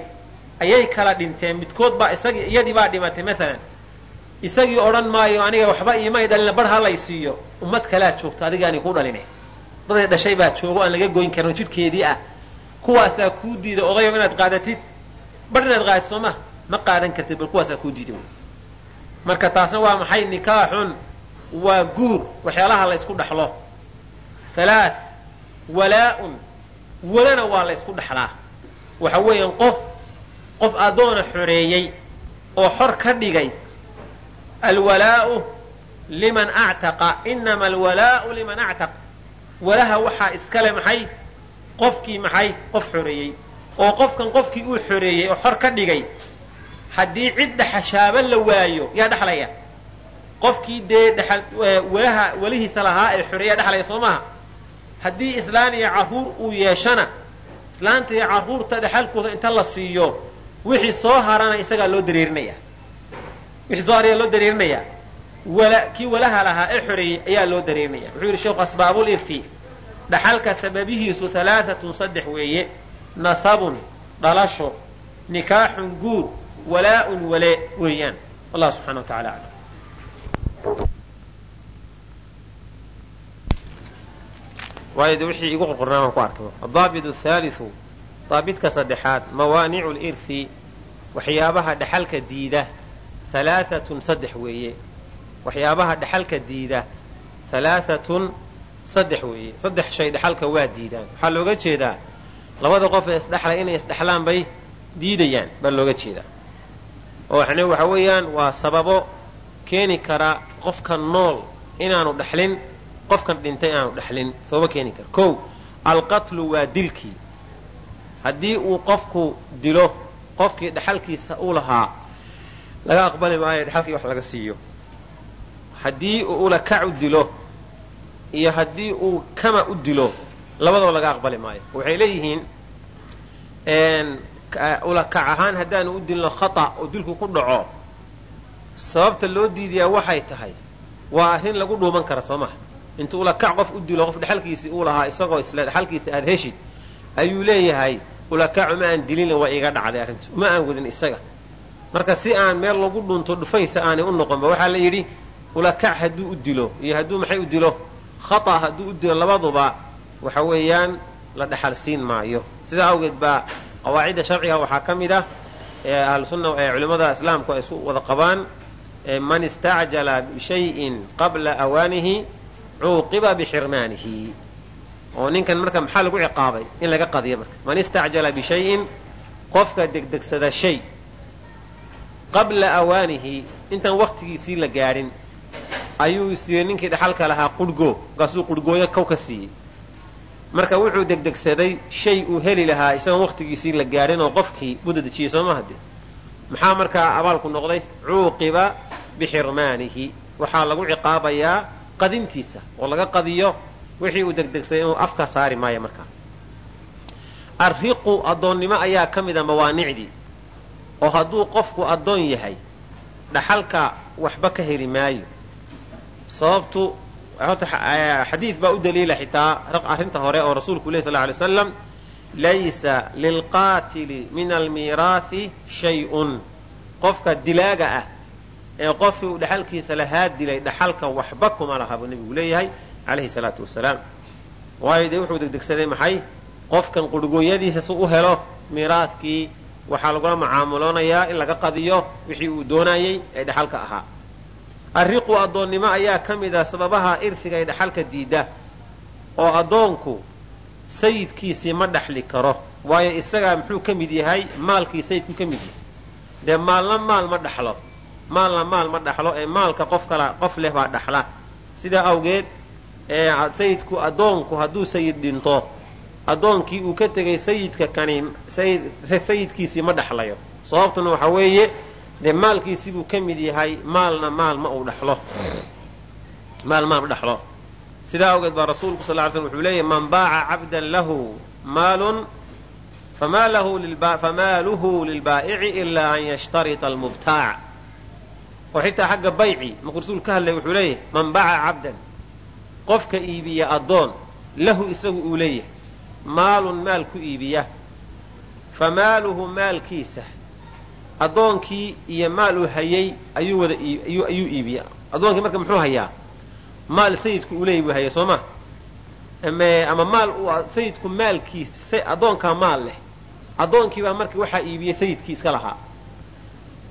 ayay kala dhinteen. Midkood baa isagii iyadii baa dhimatay maalan isagii odhan maayo aniga waxba iimay dhalina bar ha lay ummad kalea joogto adigaani ku dhaline daday dhashay baa joogo aan laga goyn karin oo jidhkeedii ah. Kuwaasaa kuu diida odayo inaad qaadatid bar inaad qaadatid soo ma qaadan kartid bal kuwaasaa kuu diida marka taasna waa maxay nikaaxun waa guur waxyaalaha la ysku dhaxlo. Halaath walaa-un walana waa la ysku dhaxlaa. Waxa weeyaan qof qof addoona xoreeyey oo xor ka dhigay alwalaau liman actaqa inama alwalaau liman actaq walaha waxaa iskale maxay? Qofkii maxay? Qof xoreeyey. Oo qofkan qofkii uu xoreeyey oo xor ka dhigay haddii cid dhaxashaaba la waayo yaa dhexlaya qofkii dee walaha welihiisa lahaa ee xoreeyaa dhexlaya soo maaha. Haddii islaan iyo carruur uu yeeshana islaanta iyo carruurta dhexalkooda inta la siiyo wixii soo harana isagaa loo dareerinaya wixii soo harayaa loo dareerinayaa kii walaha lahaa ee xoreeyey ayaa loo dareerinaya wuxuu yidhi sheekhu asbaabulirti dhaxalka sababihiisu alaaatun saddex weeye. Nasabun dhalasho nikaaxun guur walaa-un wale weeyaan. Wallah subxana wa tacala aclam. Waayo de wixii igu qorqornaa baan ku arkay. Adaabit athaaliu daabidka saddexaad mawaanicu lirthi waxyaabaha dhaxalka diida halaaatun saddex weeye waxyaabaha dhaxalka diida halaaatun saddex weeye. Saddex shay dhaxalka waa diidaan. Waxaa looga jeedaa labada qof ee isdhexlay inay isdhexlaan bay diidayaan baa looga jeedaa. Oo waxna waxa weeyaan waa sababo keeni kara qofkan nool inaanu dhexlin qofkan dhintay inaanu dhexlin sababo keeni kara. Kow alqatlu waa dilkii. Haddii uu qofku dilo qofkii dhexalkiisa u lahaa laga aqbali maayo dhexalkii wax laga siiyo haddii uu ulakac u dilo iyo haddii uu kama u dilo labadaba laga aqbali maayo. Waxay leeyihiin ulakac ahaan haddaanu u dilno khata oo dilku ku dhaco sababta loo diidayaa waxay tahay waa arrin lagu dhuuman kara soo maha. Intuu ulakac qof u dilo qof dhexalkiisii uu lahaa isagoo isle dhexalkiisa aad heshid ayuu leeyahay ulakacu ma aan dilin waa iga dhacday arrintu. Ma aan wadin isaga. Marka si aan meel lagu dhunto dhufaysa aanay u noqonba waxaa la yidhi ulakac hadduu u dilo iyo hadduu maxay u dilo? Khata hadduu u dilo labaduba waxa weeyaan la dhexal siin maayo. Sidaa awgeed baa qawaacidda sharciga waxaa ka mid ah ee ahlusunna ee culimmada islaamku ay isu wada qabaan man istacjala bishayin qabla awaanihi cuuqiba bixirmaanihi oo ninkan marka maxaa lagu ciqaabay? In laga qadiyo marka. Man istacjala bishayin qofka degdegsada shay qabla awaanihi intaan waqtigiisii la gaadhin ayuu siiyey ninkii dhaxalka lahaa qurhgoo markaasuu qurhgooyo kow ka siiyey. Marka wuxuu degdegsaday shay uu heli lahaa isagoon waqtigiisii la gaadhin oo qofkii dadejiyey soo maha maxaa markaa abaalku noqday? Cuuqiba bixirmaanihi. Waxaa lagu ciqaabayaa qadintiisa oo laga qadiyo wixii uu degdegsaday inuu afka saari maayo markaa arriqu addoonnimo ayaa ka mida mawaanicdii oo hadduu qofku addoon yahay dhaxalka waxba ka heli maayo sababtu xadiid baa u daliila xitaa arrinta hore oo rasuulku leh sal ly slam laysa lilqaatili min almiiraahi shay-un. Qofka dilaaga ah ee qofkii uu dhaxalkiisa lahaa dilay dhaxalka waxba kuma laha buu nebigu leeyahay calayhi salaatu wasalaam waayo dee wuxuu degdegsaday maxay? Qofkan qurhgooyadiisa si u helo miiraadkii waxaa lagula mucaamuloonayaa in laga qadiyo wixii uu doonayey ee dhaxalka ahaa arriqu addoonnimo ayaa ka mid ah sababaha irfiga ee dhaxalka diida oo addoonku sayidkiisii ma dhaxli karo waayo isagaa muxuu ka mid yahay? Maalkii sayidku ka mid yahay. Dee maalna maal ma dhaxlo. Maalna maal ma dhaxlo ee maalka qof kala qof leh baa dhaxla. Sidaa awgeed sayidku addoonku hadduu sayid dhinto addoonkii uu ka tegay sayidka kani sayidkiisii ma dhaxlayo. Sababtuna waxaa weeye dee maalkiisii buu ka mid yahay maalna maal ma uu dhaxlo. Maal maal ma dhaxlo. Sidaa awgeed baa rasuulku sal ly slm wuxuu leeyahy man baaca cabdan lahu maalun famaaluhu lilbaa'ici ilaa an yashtarita almubtaac oo xitaa xagga bayci markuu rasuulku ka hadlay wuxuu leeyahay man baaca cabdan qofka iibiya addoon lahu isagu uu leeyahay maalun maal ku iibiya famaaluhu maalkiisa addoonkii iyo maal uu hayay ayuu wada ayuu iibiyey addoonkii marka muxuu hayaa? Maal sayidku uu leeyay buu hayay soo ma? Ama maal sayidku maalkiis addoonkaa maal leh. Addoonkiibaa marka waxaa iibiyey sayidkii iska lahaa.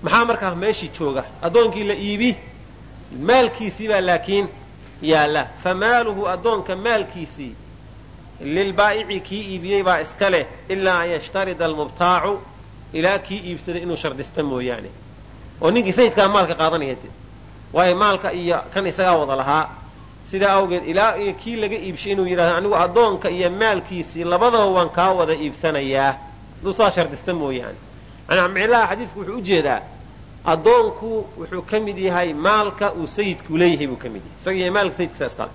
Maxaa markaa meeshii jooga? Addoonkii la iibi? Maalkiisiibaa laakiin yaalla. Fa maaluhu addoonka maalkiisii lilbaa'ici kii iibiyey baa iska leh ilaa an yashtarida almubtaacu ilaa kii iibsaday inuu shardista mooyaane. Oo ninkii sayidkaa maalka qaadanaya waayo maalka iyo kan isagaa wada lahaa. Sidaa awgeed ilaa kii laga iibshay inuu yidhahdo anigu addoonka iyo maalkiisii labadaba waan kaa wada iibsanayaa. Hadduu saa shardista mooyaane. Manaa miclaha xadiidku wuxuu u jeedaa addoonku wuxuu ka mid yahay maalka uu sayidku leeyahay buu ka mid yahay. Isaga iyo maalka sayidkiisa iskale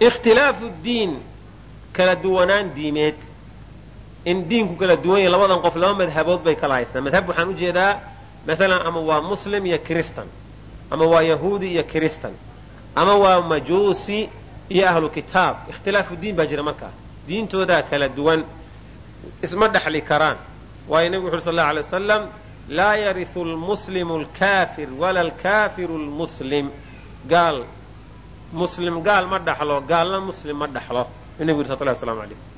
ikhtilaafu diin kala duwanaan diimeed in diinku kala duwan yahay labadan qof laba madhabood bay kala haystaan. Madhab waxaan u jeedaa maalan ama waa muslim iyo kiristan ama waa yahuudi iyo kiristan ama waa majuusi iyo ahlu kitaab. Ikhtilaafu diin baa jira markaa. Diintoodaa kala duwan isma dhexli karaan. Waayo nebigu wuxu ur sal alay wasalam laa yariu lmuslimu alkaafir wala alkaafiru lmuslim gaal muslim gaal ma dhaxlo gaalna muslim ma dhaxlo. Nebigu yuri sal slamu alayh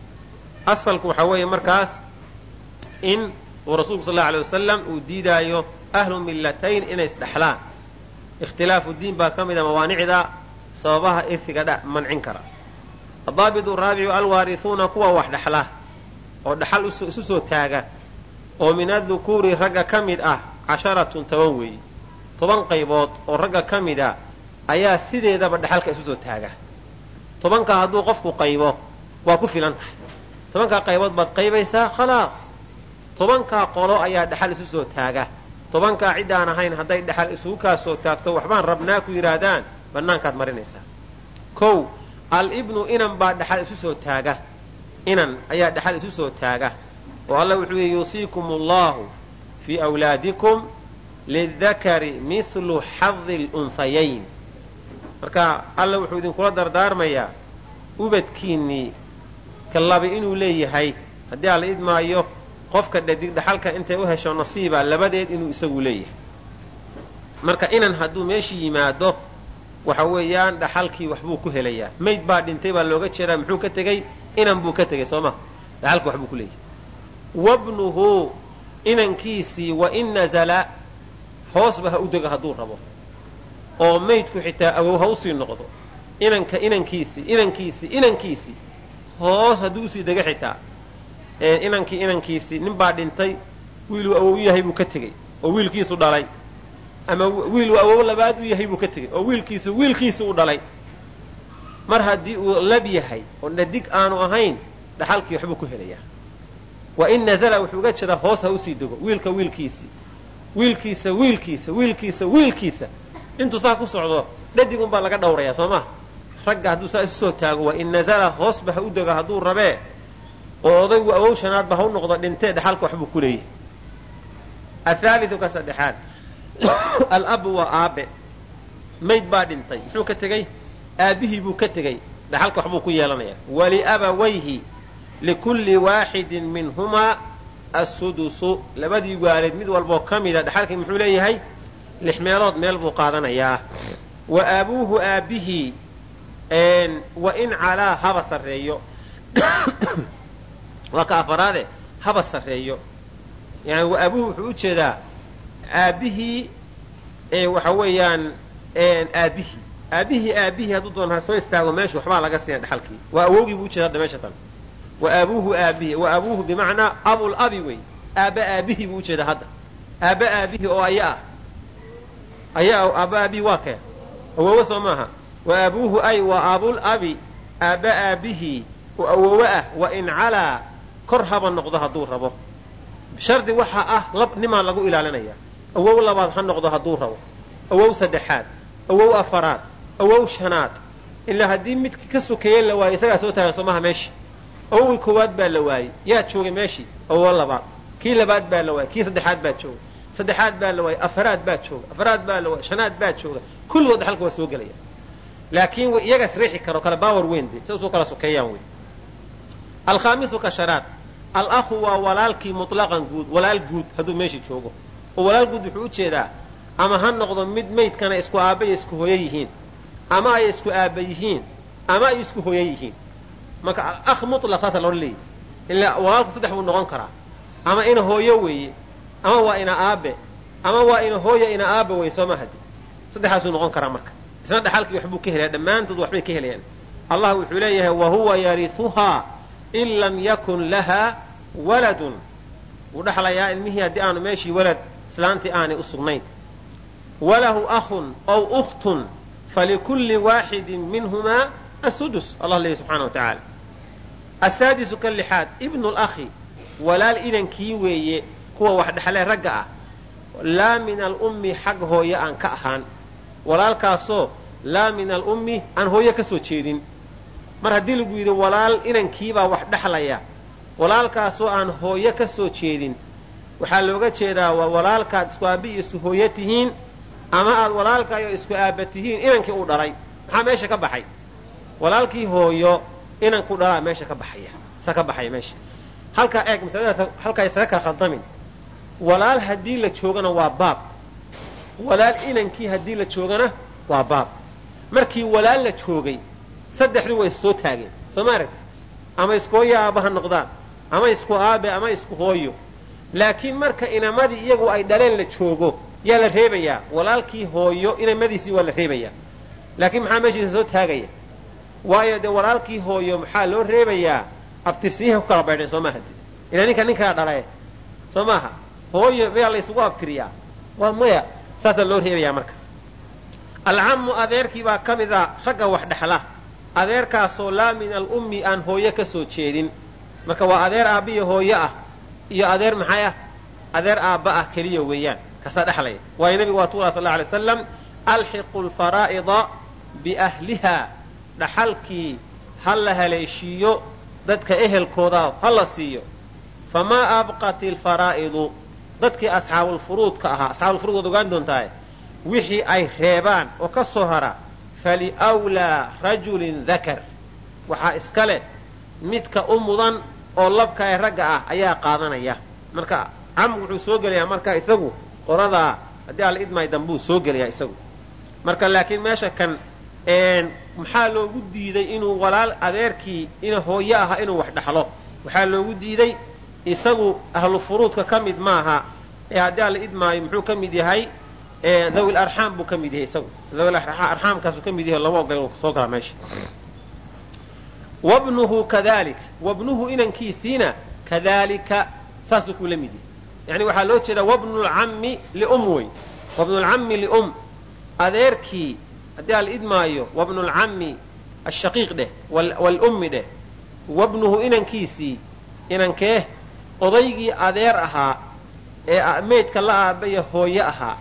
asalku waxaa weeye markaas in uu rasuulku sal allau alay wasalam uu diidaayo ahlu millatayn inay isdhexlaan ikhtilaafu diin baa ka mida mawaanicda sababaha irtiga mancin kara. Adaabitu raabicu alwaarihuuna kuwa wax dhexla oo dhaxal isu soo taaga oo min adukuuri ragga ka mid ah casharatun toban weeye toban qaybood oo ragga ka mid a ayaa sideedaba dhaxalka isu soo taaga. Tobankaa hadduu qofku qaybo waa ku filan tahay tobankaa qaybood baad qaybaysaa khalaas. Tobankaa qolo ayaa dhaxal isu soo taaga. Tobankaa ciddaan ahayn hadday dhaxal isugu kaa soo taagto waxbaan rabnaa ku yidhaahdaan bannaankaad marinaysaa. Kow al ibnu inan baa dhaxal isu soo taaga. Inan ayaa dhaxal isu soo taaga. Oo alla wuxuu yihi yuusiikum allahu fii wlaadikum lidakari mihlu xadi lunhayayn marka alla wuxuu idinkula dardaarmayaa ubadkiinnii ka labi inuu leeyahay. Haddii alla idmaayo qofka dhadig dhaxalka intay u hesho nasiiba labadeed inuu isagu leeyahay. Marka inan hadduu meesha yimaado waxa weeyaan dhaxalkii waxbuu ku helayaa mayd baa dhintay baa looga jeedaa muxuu ka tegey inan buu ka tegey soo ma? Dhaxalki waxbuu ku leeyahay. Wabnuhu inankiisii wa in nazala hoosba ha u dego hadduu rabo. Oo maydku xitaa awow ha u sii noqdo. Inanka inankiisii inankiisii inankiisii hoos hadduu u sii dego xitaa. Inankii inankiisii nin baa dhintay wiiluu awow yahay buu ka tegey oo wiilkiisu dhalay. Ama wiiluu awow labaad u yahay buu ka tegey oo wiilkiisu wiilkiisu u dhalay. Mar haddii uu lab yahay oo dhadig aanu ahayn dhaxalkii waxbuu ku helayaa. Wa in nazala wuxuu uga jeedaa hoos ha u sii dego wiilka wiilkiisii wiilkiisa wiilkiisa wiilkiisa wiilkiisa. Intuu saa ku socdo dhadig unbaa laga dhawrayaa soo ma ragga hadduu saa isu soo taago wa in nazala hoosba ha u dego hadduu rabee oo odaygu awow shanaadba ha u noqdo dhintee dhaxalka waxbuu ku leeyahay. Athaaliu ka saddexaad. Alabu waa aabe. Mayd baa dhintay. Muxuu ka tegey aabbihii buu ka tegey dhaxalka waxbuu ku yeelanayaa waliabawayhi likulli waaxidin minhumaa assudusu. Labadii waaleed mid walboo ka mida dhaxalkii muxuu leeyahay? Lix meelood meel buu qaadanayaa. Wa aabuuhu aabbihii wa in calaa haba sarreeyo. Waa ka afaraade haba sarreeyo. Yani wa aabuhu wuxuu u jeedaa aabbihii waxa weeyaan aabbihii. Aabbihii aabbihii hadduu doon ha soo istaago meesha waxbaa laga siina dhaxalkii. Waa awowgii buu ujeeda hadda meesha tan. Wa aabuuhu aabihi wa aabuuhu bimacnaa abul abi wey. Aabba aabihii buu u jeedaa hadda. Aabba aabihii oo aya ah. Aya aabba aabihii waa kee? Awowe soo maaha wa aabuuhu ay wa abul abi aabba aabihii oo awowe ah wa in calaa kor haba noqdo hadduu rabo shardi waxaa ah lab nimaa lagu ilaalinaya awow labaad ha noqdo hadduu rabo awow saddexaad awow afaraad awow shanaad ilaa haddii midka ka sokeeye la waayo isagaa soo taagan soomaha meesha awowii koowaad baa la waayey yaa joogay meeshii awowo labaad kii labaad baa la waayey kii saddexaad baa jooga saddexaad baa la waayey afaraad baa jooga afaraad baa la waayey shanaad baa jooga kulligood dhaxalka waa soo gelaya laakiin iyagaas riixi karo kale baawar weyn de si usuu kala sokeeyaan wey alkhaamisu ka shanaad al-akhu waa walaalkii mutlaqan guud walaal guud hadduu meesha joogo. Oo walaal guud wuxuu u jeedaa ama ha noqdo mid maydkana isku aabba iyo isku hooyo yihiin ama ay isku aabba yihiin ama ay isku hooyo yihiin. Marka al-akh mutlaq saasa loodhan leeyahy ilaa walaalku saddex buu noqon karaa. Ama ina hooyo weeye ama waa ina aabe ama waa ina hooyo ina aaba weye soo mahadi saddexaasuu noqon karaa marka isna dhaxalkii waxbuu ka helaya dhammaantood waxbay ka helayaan. Allah wuxuu leeyahay wa huwa yariuhaa in lam yakun laha waladun. Wuu dhaxlayaa ilmihii haddii aanu meeshii walad islaantii aanay u sugnayn. Walahu ahun ow ukhtun falikulli waaxidin minhumaa asudus allah leeyahy subxana wa tacaala. Asaadisu ka ibnu lakhi walaal inankii weeye kuwa wax dhexlee ragga ah. Laa min alummi xag hooye aan ka ahaan walaalkaasoo laa min alummi aan hooye ka soo jeedin. Mar haddii lagu yidhi walaal inankiibaa wax dhexlaya walaalkaasoo aan hooye ka soo jeedin. Waxaa looga jeedaa waa walaalkaad isku aabbi iyo isku hooye tihiin ama aad walaalkaayo isku aabba tihiin inankii uu dhalay maxaa meesha ka baxay? Walaalkii hooyo inanku dhalaa meesha ka baxaya sa ka baxaya meesha. Halkaa eeg masaladaas halkaa isaga ka khaldamin walaal haddii la joogana waa baab walaal inankii haddii la joogana waa baab. Markii walaal la joogay saddexdu way issoo taageen. Soo ma aragti ama isku hooyo aabba ha noqdaan. Ama isku aabe ama isku hooyo. Laakiin marka inamadii iyagu ay dhaleen la joogo yaa la reebayaa walaalkii hooyo inamadiisii waa la reebayaa laakiin maxaa meeshiisa soo taagaya? Waayo dee walaalkii hooyo maxaa loo reebayaa abtirsiyaha ku kala baydheen soo maaha ilaa ninka ninkaa dhalae soo maaha hooyo mayaa laysugu abtiriyaa? Waa maya saasaa loo reebayaa marka. Alcammu adeerkii baa ka mid a ragga wax dhexla adeerkaasoo laa min alummi aan hooyo ka soo jeedin. Marka waa adeer aabbiyo hooyo ah iyo adeer maxay ah? Adeer aabba ah keliya weeyaan. Kasaa dhexlaya waayo nabigu waa tuulaa sal alay slam alxiqu lfaraa'ida biahliha. Dhaxalkii ha la haleeshiiyo dadka ehelkooda ha la siiyo. Famaa abqat ilfaraa'idu dadkii asxaabulfuruudka ahaa asxaabulfuruud waad ogaan doontaaye wixii ay reebaan oo ka soo hara faliwlaa rajulin dakar. Waxaa iska leh midka u mudan oo labka ee ragga ah ayaa qaadanaya. Marka camgu wuxuu soo gelayaa marka isagu qoradaa haddii alla idmay dambuu soo gelayaa isagu. Marka laakiin meesha kan maxaa loogu diiday inuu walaal adeerkii ina hooyo aha inuu wax dhaxlo? Waxaa loogu diiday isagu ahlu furuudka ka mid maaha ee haddii alla idmaayo muxuu ka mid yahay dhawil arxaam buu ka mid yahay isagu. Dhawil arxaamkaasuu ka mid yahay lama ogol inuu soo galaa meesha. Wabnuhu kadalik. Wabnuhu inankiisiina kadalika saasuu kuu la mid yahay. Yani waxaa loo jeedaa wabnulcammi lium wey wabnulcammi lium adeerkii haddii ala idmaayo wabnulcammi ashaqiiq dheh walummi dheh wabnuhu inankiisii inankee odaygii adeer ahaa ee meydka la aabaya hooyo ahaa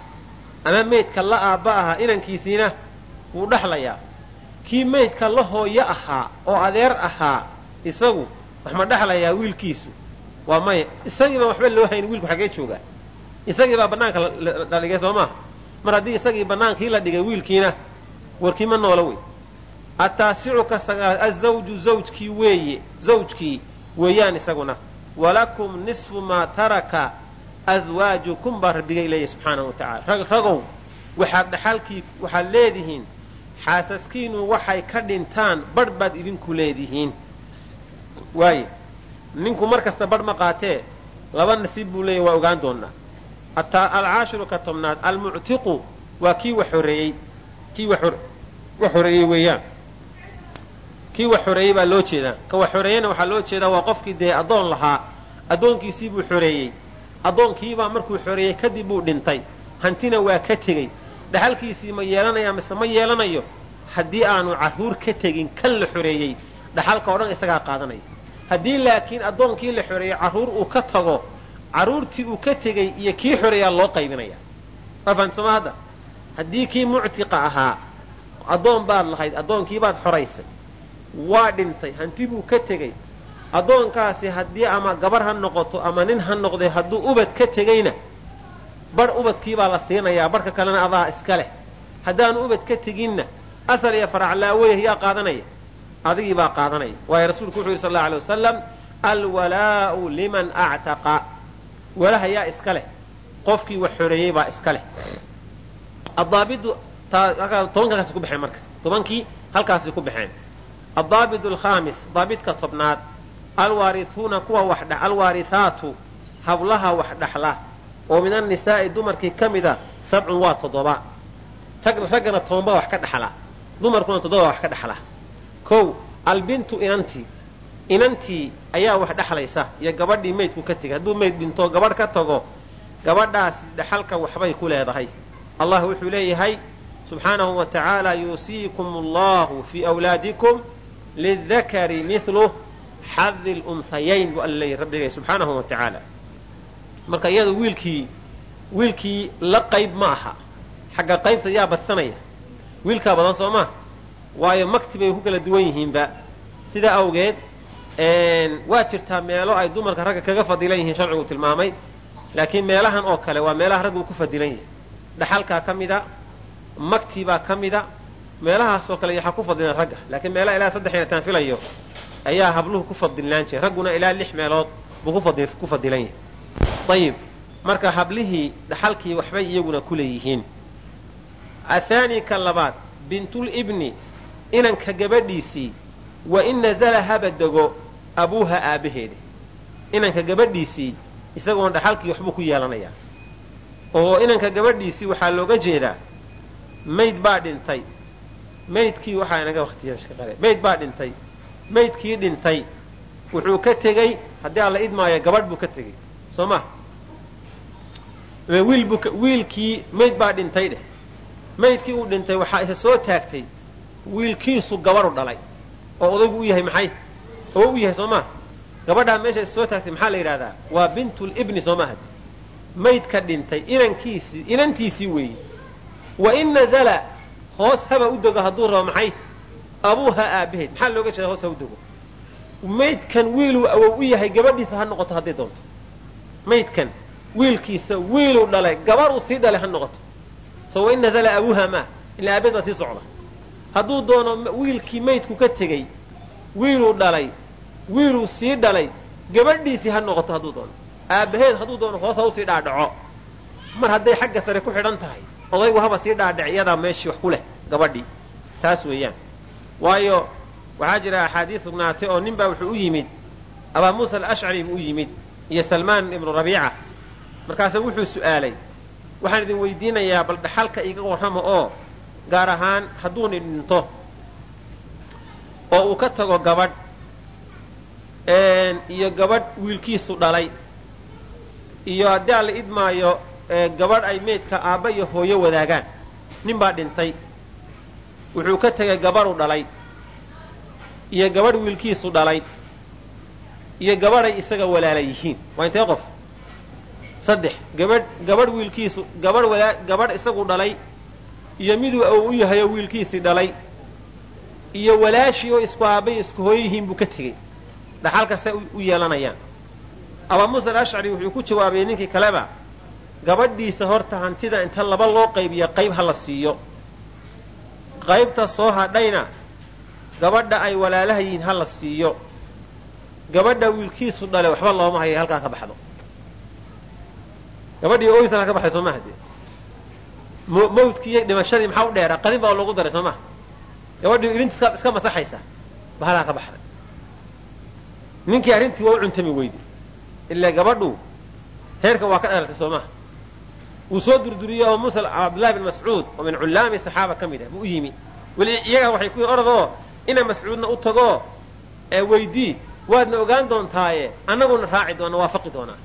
ama meydka la aabba ahaa inankiisiina wuu dhexlayaa kii meydka la hooyo ahaa oo adeer ahaa isagu wax ma dhexlayaa wiilkiisu. Waa maya isagii baan waxba loo hayn wiilku xaggee joogaa. Isagii baa bannaanka la dhigay soo maaha mar haddii isagii bannaankii la dhigay wiilkiina warkii ma noola wey. Ataasicu ka sagaal azawju zawjkii weeye zawjkii weeyaan isaguna walakum nisfu maa taraka aswaajukum baa rabbigay leeyahy subxaanahu wa tacala ragow waxaad dhaxalkii waxaad leedihiin. Xaasaskiinu waxay ka dhintaan badh baad idinku leedihiin. Waaye ninku mar kasta badh ma qaatee laba nasiib buu leeyahy waa ogaan doonnaa alcaashiru ka tobnaad almuctiqu waa kii wax xoreeyey kii wax xoreeyey weeyaan kii wax xoreeyey baa loo jeedaa. Ka wax xoreeyeyna waxaa loo jeedaa waa qofkii dee addoon lahaa. Addoonkiisii buu xoreeyey addoonkiibaa markuu xoreeyey kadib buu dhintay. Hantina waa ka tegey. Dhaxalkiisii ma yeelanaya mise ma yeelanayo? Haddii aanu carruur ka tegin kan la xoreeyey dhaxalka o dhan isagaa qaadanaya. Haddii laakiin addoonkii la xoreeyey carruur uu ka tago carruurtii uu ka tegey iyo kii xoreeyaa loo qaybinaya afahantisoma hadda? Haddii kii muctiqa ahaa addoon baad lahayd addoonkiibaad xoraysay waa dhintay. Hanti buu ka tegey. Addoonkaasi haddii ama gabar ha noqoto ama nin ha noqday hadduu ubad ka tegeyna barh ubadkiibaa la siinayaa. Barhka kalena adaa iska leh. Haddaanu ubad ka teginna asal iyo faraclaaweyh yaa qaadanaya. Adigii baa qaadanaya. Waayo rasuulku wuxu yidhi sal alla alay wasalam alwalaa'u liman actaqa. Walaha yaa iska leh. Qofkii wax xoreeyey baa iska leh. Adaabidu tobankaasi ku baxeen marka. Tobankii halkaasi ku baxeen addaabit alkhaamis daabidka tobnaad alwaarihuuna kuwa alwaarihaatu hablaha wax dhaxla oo min annisaa'i dumarkii ka mida sabcun waa toddoba raggana tobanba wax ka dhaxla dumarkuna toddoba wax ka dhaxla kow albintu inantii inantii ayaa wax dhexlaysa iyo gabadhii maydku ka tegay hadduu mayd dhinto gabadh ka tago gabadhaasi dhaxalka waxbay ku leedahay allah wuxuu leeyahay subxaanahu wa tacaala yuusiikum allahu fii wlaadikum lidakari milu xadi lunhayayn buu alla leeyahy rabbigay subxaanahu wa tacaala marka iyadu wiilkii wiilkii la qayb ma aha xagga qaybta yaa badsanaya wiilkaa badan soo maa waayo makti bay ku kala duwan yihiinba sidaa awgeed waa jirtaa meelo ay dumarka ragga kaga fadilan yihiin sharcigu tilmaamay laakiin meelahan oo kale waa meelaha raggu ku fadilan yahay dhaxalkaa ka mida maktii baa ka mida meelahaasoo kale yaxaa ku fadilan ragga. Laakiin meelaha ilaa saddex inataan filayo ayaa habluhu ku fadilnaan jiray. Ragguna ilaa lix meelood buu ku fadilan yahay. Ayib marka hablihii dhaxalkii waxbay iyaguna ku leeyihiin. Athaani labaad bintulibni inanka gabadhiisii wa in nazala haba dego abuuha aabbaheeda inanka gabadhiisii isagoon dhaxalkii waxbuu ku yeelanayaa. Oo inanka gabadhiisii waxaa looga jeedaa mayd baa dhintay maydkii waxaa inaga waqtiyaashaqale mayd baa dhintay. Maydkii dhintay. Wuxuu ka tegey haddii alla idmaayo gabadh buu ka tegey soo ma? Wiilkii mayd baa dhintay dheh maydkii uu dhintay waxaa isa soo taagtay. Wiilkiisu gabadhu dhalay. Oo odaygu u yahay maxay? Oo u yahay soo maa gabadhaa meesha is soo taagtay maxaa la yidhahdaa waa bintulibni soo maaha maydka dhintay. Inankiisii inantiisii weeye wa in nazala hoos haba u dego hadduu rabo maxay? Abuuha aabaheed. Maxaa looga jeeda hoos ha u dego maydkan wiiluu awow u yahay gabadhiisa ha noqoto hadday doonto. Maydkan wiilkiisa wiiluu dhalay gabaruu sii dhalay ha noqoto. So wain nazala abuuha maa ila aabaheed baa sii socda. Hadduu doono wiilkii maydku ka tegey wiiluu dhalay wiiluu sii dhalay gabadhiisii ha noqoto hadduu doono. Aabbaheed hadduu doono hoos ha u sii dhaadhaco. Mar hadday xagga sare ku xidhan tahay odaygu haba sii dhaadhac iyadaa meeshii wax ku leh gabadhii. Taas weeyaan. Waayo waxaa jira axaadiis sugnaatay oo nin baa wuxuu u yimid abaa muusa alashcari buu u yimid iyo salmaan ibnu rabiica. Markaasa wuxuu su'aalay waxaan idin weydiinayaa bal dhaxalka iga warrama oo gaar ahaan hadduuni dhinto oo uu ka tago gabadh iyo gabadh wiilkiisu dhalay iyo haddii aan la idmaayo gabadh ay meydka aabba iyo hooyo wadaagaan. Nin baa dhintay. Wuxuu ka tegay gabadhu dhalay. Iyo gabadh wiilkiisu dhalay. Iyo gabadhay isaga walaala yihiin. Waa intee qof? Saddex. Gabadh gabadh wiilkiisu gabadh walaa gabadh isagu dhalay. Iyo miduu u yahayoo wiilkiisii dhalay. Iyo walaashii oo isku aabbay isku hooyo yihiin buu ka tegey dhaxalkase u yeelanayaan. Abaa muusa alashcari wuxuu ku jawaabay ninkii kaleba gabadhiisa horta hantida inta laba loo qaybiya qayb ha la siiyo. Qaybta soo hadhayna gabadha ay walaalaha yihiin ha la siiyo. Gabadha wiilkiisu dhale waxba looma haya halkaa ka baxdo. Gabadhii oysa ka baxday soo maha dee mawdkii iyo dhimashadii maxaa u dheeraa? Qadin baa loogu daray soo maha gabadhii ilinta iska masaxaysa ba halkaa ka baxday. Ninkii arrintii waa u cuntami weyday. Ilaa gabadhu heerka waa ka dhalatay soo maha wuu soo durduriyey oo muusa cabdullahi bin mascuud oo min cullaami saxaaba ka mid ah buu u yimi. Weli iyagaa waxay ku yidhi oradoo ina mascuudna u tagoo ee weydii waadna ogaan doontaaye annaguna raaci doona waafaqi doonaa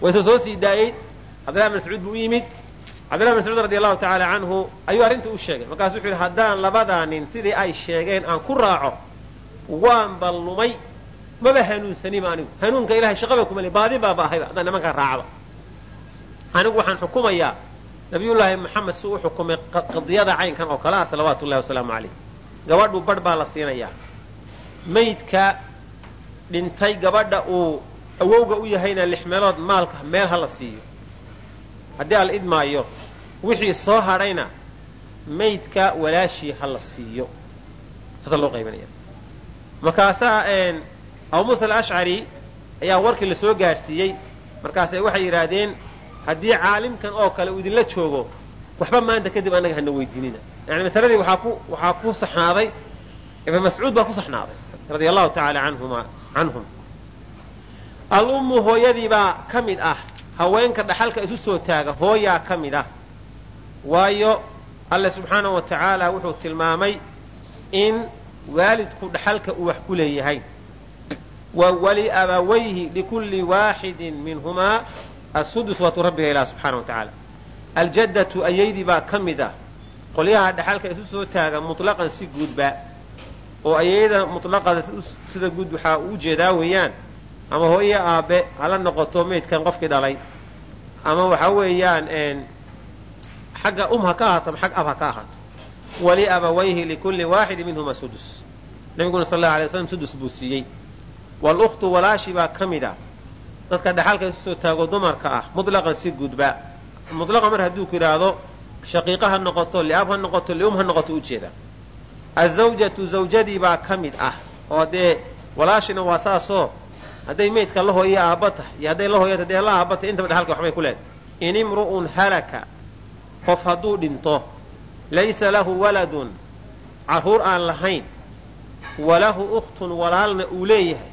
wayse soo sii daayey cabdillahi bin mascuud buu u yimid. Cabdillahi mascuud radi allahu tacaala canhu ayuu arrinta u sheegay. Markaasu wuxuu yidhi haddaan labadaa nin sidii ay sheegeen aan ku raaco waanba lumay maba hanuunsanima anigu. Hanuunka ilahay shaqaba kuma le baadin baaba ahayba haddaan nimankaa raacba anigu waxaan xukumayaa nabiyullaahi maxamed si u xukumay qadiyada caynkan oo kale ah salawaatu ullahi wasalaamu calayh. Gabadhu badh baa la siinayaa. Maydka dhintay gabadha uu awowga u yahayna lix meelood maalka meel ha la siiyo. Haddii ala idmaayo wixii soo hadhayna maydka walaashii ha la siiyo. Saasa loo qaybanaya markaasaa abu muusa alashcari ayaa warkii la soo gaadhsiiyey. Markaase waxay yidhaahdeen haddii caalimkan oo kale uu idinla joogo waxba maanta kadib annaga hana weydiinina. Yani masaladii waxaa ku saxnaaday ibn mascuud baa ku saxnaaday radia allahu tacaala canhum al-ummu hooyadiibaa ka mid ah haweenka dhaxalka isu soo taaga hooyaa ka mid ah. Waayo alle subxaanahu wa tacaala wuxuu tilmaamay in waalidku dhaxalka uu wax ku leeyahay. Wa waliabawayhi likulli waaxidin minhumaa asudus waatuu rabbiga ilaah subxana wa tacaala aljaddatu ayaydii baa ka mid ah qolyaha dhaxalka isu soo taaga mutlaqan si guudba oo ayayda mutlaqada sida guud waxaa uu jeedaa weeyaan ama hooyo aabe hala noqoto meydkan qofkii dhalay ama waxa weeyaan xagga um ha ka ahaato ama xag ab ha ka ahaato waliabawayhi likulli waaxidin minhuma sudus nabiguna sal allau alay waslam sudus buu siiyey walukhtu walaashi baa ka mid a dadka dhaxalka isu soo taago dumarka ah mutlaqan si gudba. Mutlaqa mar hadduu ku yidhaahdo shaqiiqa ha noqoto liab ha noqoto lium ha noqoto ujeeda azawjatu zawjadii baa ka mid ah oo dee walaashina waa saasoo hadday meydka la hooyo aabba tahay iyo hadday la hooyo dee la aabba tahay intaba dhaxalka waxbay ku leedahay. In imru'un halaka qof hadduu dhinto laysa lahu waladun carruur aan lahayn walahu ukhtun walaalna uu leeyahay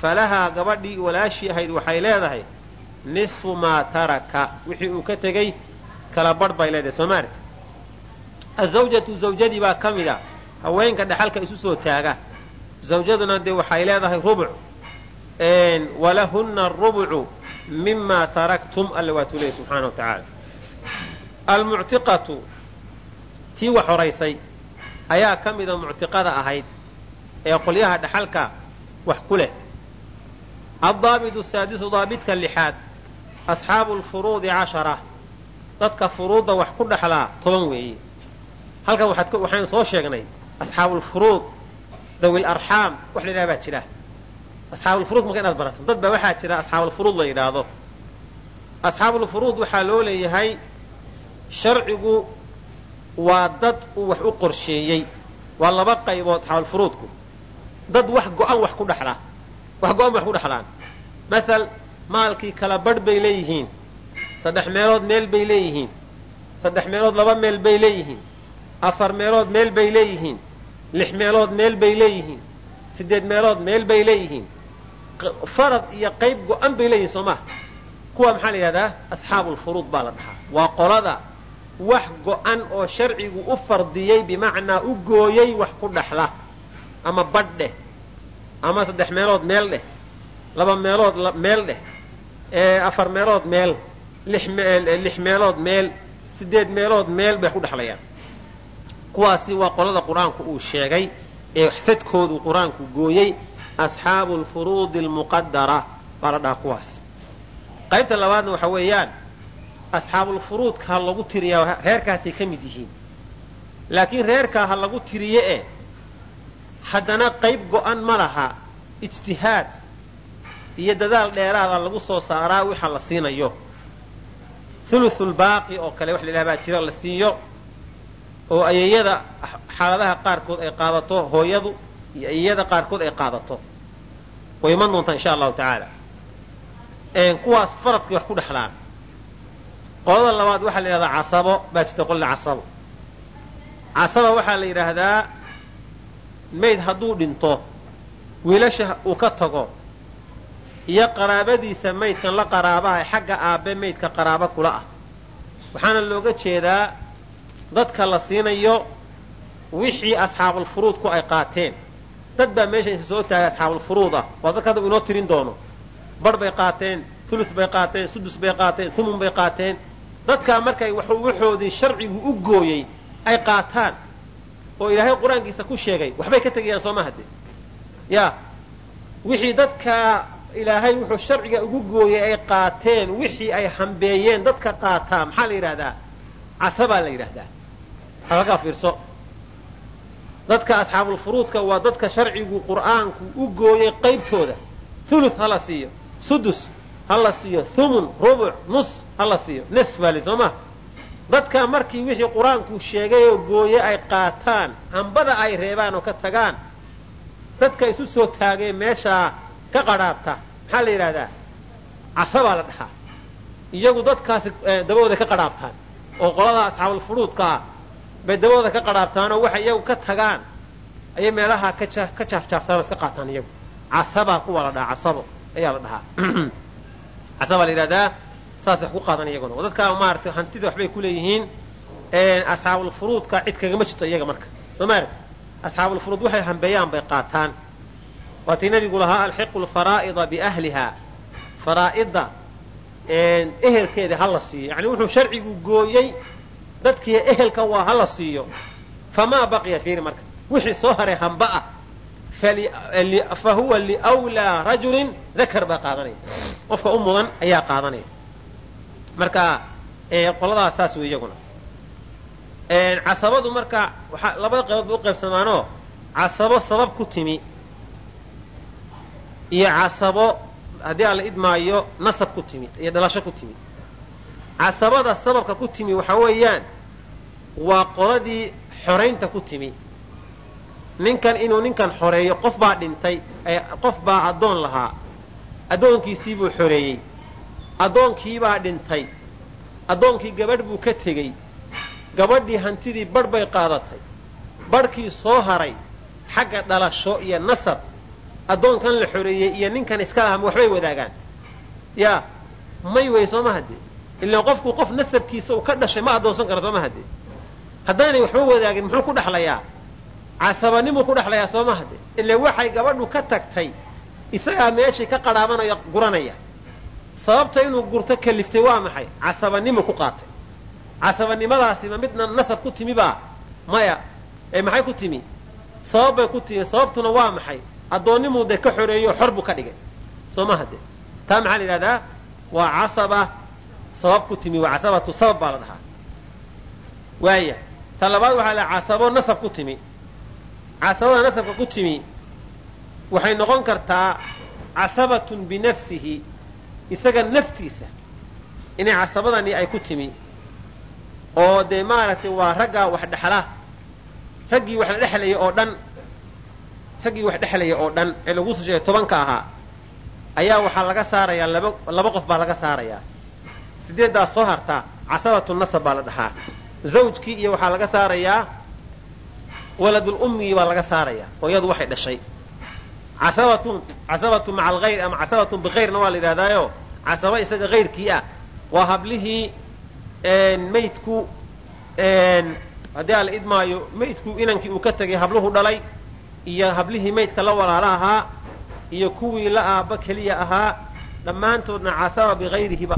falahaa gabadhii walaashii ahayd waxay leedahay nisfu maa taraka. Wixii uu ka tegey kala badh bay leedahay soo maarta azawjatu zawjadii baa ka mid a. Haweenka dhaxalka isu soo taaga. Zawjaduna dee waxay leedahay rubuc. Walahunna rubucu mima taraktum alle waatuu leeyay subxaana wa tacaala. Almuctiqatu tii wax horaysay ayaa ka mida muctiqada ahayd ee qolyaha dhaxalka wax ku leh addaabitu saadisu daabidka lixaad asxaabu lfuruudi cashara dadka furuudda wax ku dhaxlaa toban weeye halkan waxaynu soo sheegnay asxaabulfuruud dawil arxaam wax la yidhaha baa jira asxaabulfuruud marka inaad barato dad baa waxaa jira asxaabulfuruud la yidhaahdo asxaabulfuruud waxaa loo leeyahay sharcigu waa dad uu wax u qorsheeyey waa laba qaybood asxaabulfuruudku dad wax go-an wax ku dhaxla wax go-an wax ku dhaxlaan. Maal maalkii kala badh bay leeyihiin. Saddex meelood meel bay leeyihiin. Saddex meelood laba meel bay leeyihiin. Afar meelood meel bay leeyihiin. Lix meelood meel bay leeyihiin. Siddeed meelood meel bay leeyihiin. Farad iyo qayb go-an bay leeyihiin soo maha kuwa maxaa la yidhahdaa? Asxaabulfuruud baa la dhahaa. Waa qolada wax go-an oo sharcigu u fardiyey bimacnaa u gooyey wax ku dhaxla ama badh dheh ama saddex meelood meel dheh. Laba meelood meel dheh. Afar meelood meel. Lix meelood meel. Siddeed meelood meel bay ku dhexlayaan kuwaasi waa qolada qur'aanku uu sheegay ee sadkoodu qur'aanku gooyey asxaabu alfuruudi almuqadara baa la dhahaa kuwaas. Qaybta labaadna waxa weeyaan asxaabulfuruudka ha lagu tiriyaa reerkaasay ka mid yihiin. Laakiin reerkaa ha lagu tiriye e haddana qayb go-an ma laha. Ijtihaad iyo dadaal dheeraada lagu soo saaraa waxa la siinayo. Thuluthulbaaqi oo kale wax la yidhaha baa jira la siiyo oo ayayada xaaladaha qaarkood ay qaadato hooyadu iyo ayayada qaarkood ay qaadato. Way iman doontaa insha allahu tacaala. Kuwaas faradkay wax ku dhexlaan qolada labaad waxaa la yidhahdaa casabo baa jirta qolada casabo. Casaba waxaa la yidhaahdaa mayd hadduu dhinto wiilasha uu ka tago iyo qaraabadiisa maydkan la qaraabaha xagga aabbe maydka qaraabo kula ah. Waxaana looga jeedaa dadka la siinayo wixii asxaabulfuruudku ay qaateen. Dad baa meesha isa soo taagay asxaabulfuruud ah. Waa dadka hadda inoo tirin doono. Barh bay qaateen tulus bay qaateen sudus bay qaateen humun bay qaateen. Dadkaa markay waxoodii sharcigu u gooyey ay qaataan oo ilaahay qur'aankiisa ku sheegay. Waxbay ka tegayaan soo mahade yaa wixii dadkaa ilaahay wuxuu sharciga ugu gooyey ay qaateen wixii ay hambeeyeen dadka qaataa maxaa la yidhahdaa casabaa la yidhahdaa halkaa fiirso. Dadka asxaabulfuruudka waa dadka sharcigu qur'aanku u gooyey qaybtooda. Thuluth ha la siiyo. Sudus ha la siiyo. Thumun rubuc nus ha la siiyo. Nis baa li soo ma dadka markii wixii qur'aanku sheegay oo gooye ay qaataan hambada ay reebaan oo ka tagaan dadka isu soo taagee meeshaa ka qadhaabta maxaa la yidhahdaa casabaa la dhahaa. Iyagu dadkaasi dabahooda ka qadhaabtaan oo qolada asxaabulfuruudka ah bay dabahooda ka qadhaabtaan oo waxay iyagu ka tagaan. Ayay meelaha ka jaafjaaftaan oo iska qaataan iyagu. Casabaa kuwa la dhahaa casabo. Ayaa la dhahaa. Casabaa la yidhahdaa saasay wax ku qaadan iyaguna. Oo dadkaa maaragtay hantida waxbay ku leeyihiin asxaabulfuruudka cid kagama jirto iyaga marka. Soo maaragti asxaabulfuruud waxay hambeeyaan bay qaataan. Waatii nabigu lahaa alxiqu lfaraa'ida biahliha faraa'idda ehelkeeda ha la siiyo. Yani wuxuu sharcigu gooyey dadkii ehelka waa ha la siiyo. Famaa baqiya fiiri marka. Wixii soo haray hamba ah. Fa liwlaa rajulin dakar baa qaadanaya. Qofka u mudan ayaa qaadanaya marka qoladaas saas wey iyaguna casabadu marka waxaa laba qaybood bay u qaybsamaanoo casabo sabab ku timi iyo casabo haddii aan la idmaayo nasab ku timi iyo dhalasho ku timi. Casabada sababka ku timi waxa weeyaan waa qoladii xoraynta ku timi. Ninkan inuu ninkan xoreeyo qof baa dhintay qof baa addoon lahaa addoonkiisii buu xoreeyey addoonkiibaa dhintay. Addoonkii gabadh buu ka tegey. Gabadhii hantidii badh bay qaadatay. Badhkii soo haray xagga dhalasho iyo nasab. Addoonkan la xoreeyey iyo ninkan iska lahaa waxbay wadaagaan. Yaa may wey soo ma haddee ilaan qofku qof nasabkiisa uu ka dhashay ma addoonsan karo soo ma haddee haddaanay waxba wadaagin muxuu ku dhexlayaa casabanimuu ku dhexlayaa soo ma haddee ile waxay gabadhu ka tagtay isagaa meeshii ka qadhaabanaya guranaya sababta inuu gurto kaliftay waa maxay? Casabanimu ku qaatay. Casabanimadaasima midna nasab ku timi baa maya. Ee maxay ku timi? Sabab bay ku timi sababtuna waa maxay? Addoonnimuu dee ka xoreeyo xor buu ka dhigay. Soo ma haddee taa maxaa la yidhahdaa? Waa casaba sabab ku timi waa casabatu sabab baa la dhahaa. Waaya. Ta labaad waxaa la casabo nasab ku timi. Casabada nasabka ku timi waxay noqon kartaa casabatun binafsihi isaga naftiisa. Inay casabadani ay ku timi. Oo dee maaragtay waa raggaa wax dhexla raggii wax la dhexlaya oo dhan. Raggii wax dhexlaya oo dhan ee lagu soo sheegay tobanka ahaa ayaa waxaa laga saarayaa laba laba qof baa laga saarayaa sideeddaa soo hartaa casabatu nasab baa la dhahaa. Zawjkii iyo waxaa laga saarayaa waladul ummigii baa laga saarayaa oo iyadu waxay dhashay casabatu maca alghayr ama casabatun bikayrna waa la yidhahdaayo casaba isaga hayrkii ah. Waa hablihii maydku haddii aan la idmaayo maydku inankii uu ka tegay habluhu dhalay iyo hablihii maydka la walaala ahaa iyo kuwii la aabba keliya ahaa dhammaantoodna casaba bikayrihiba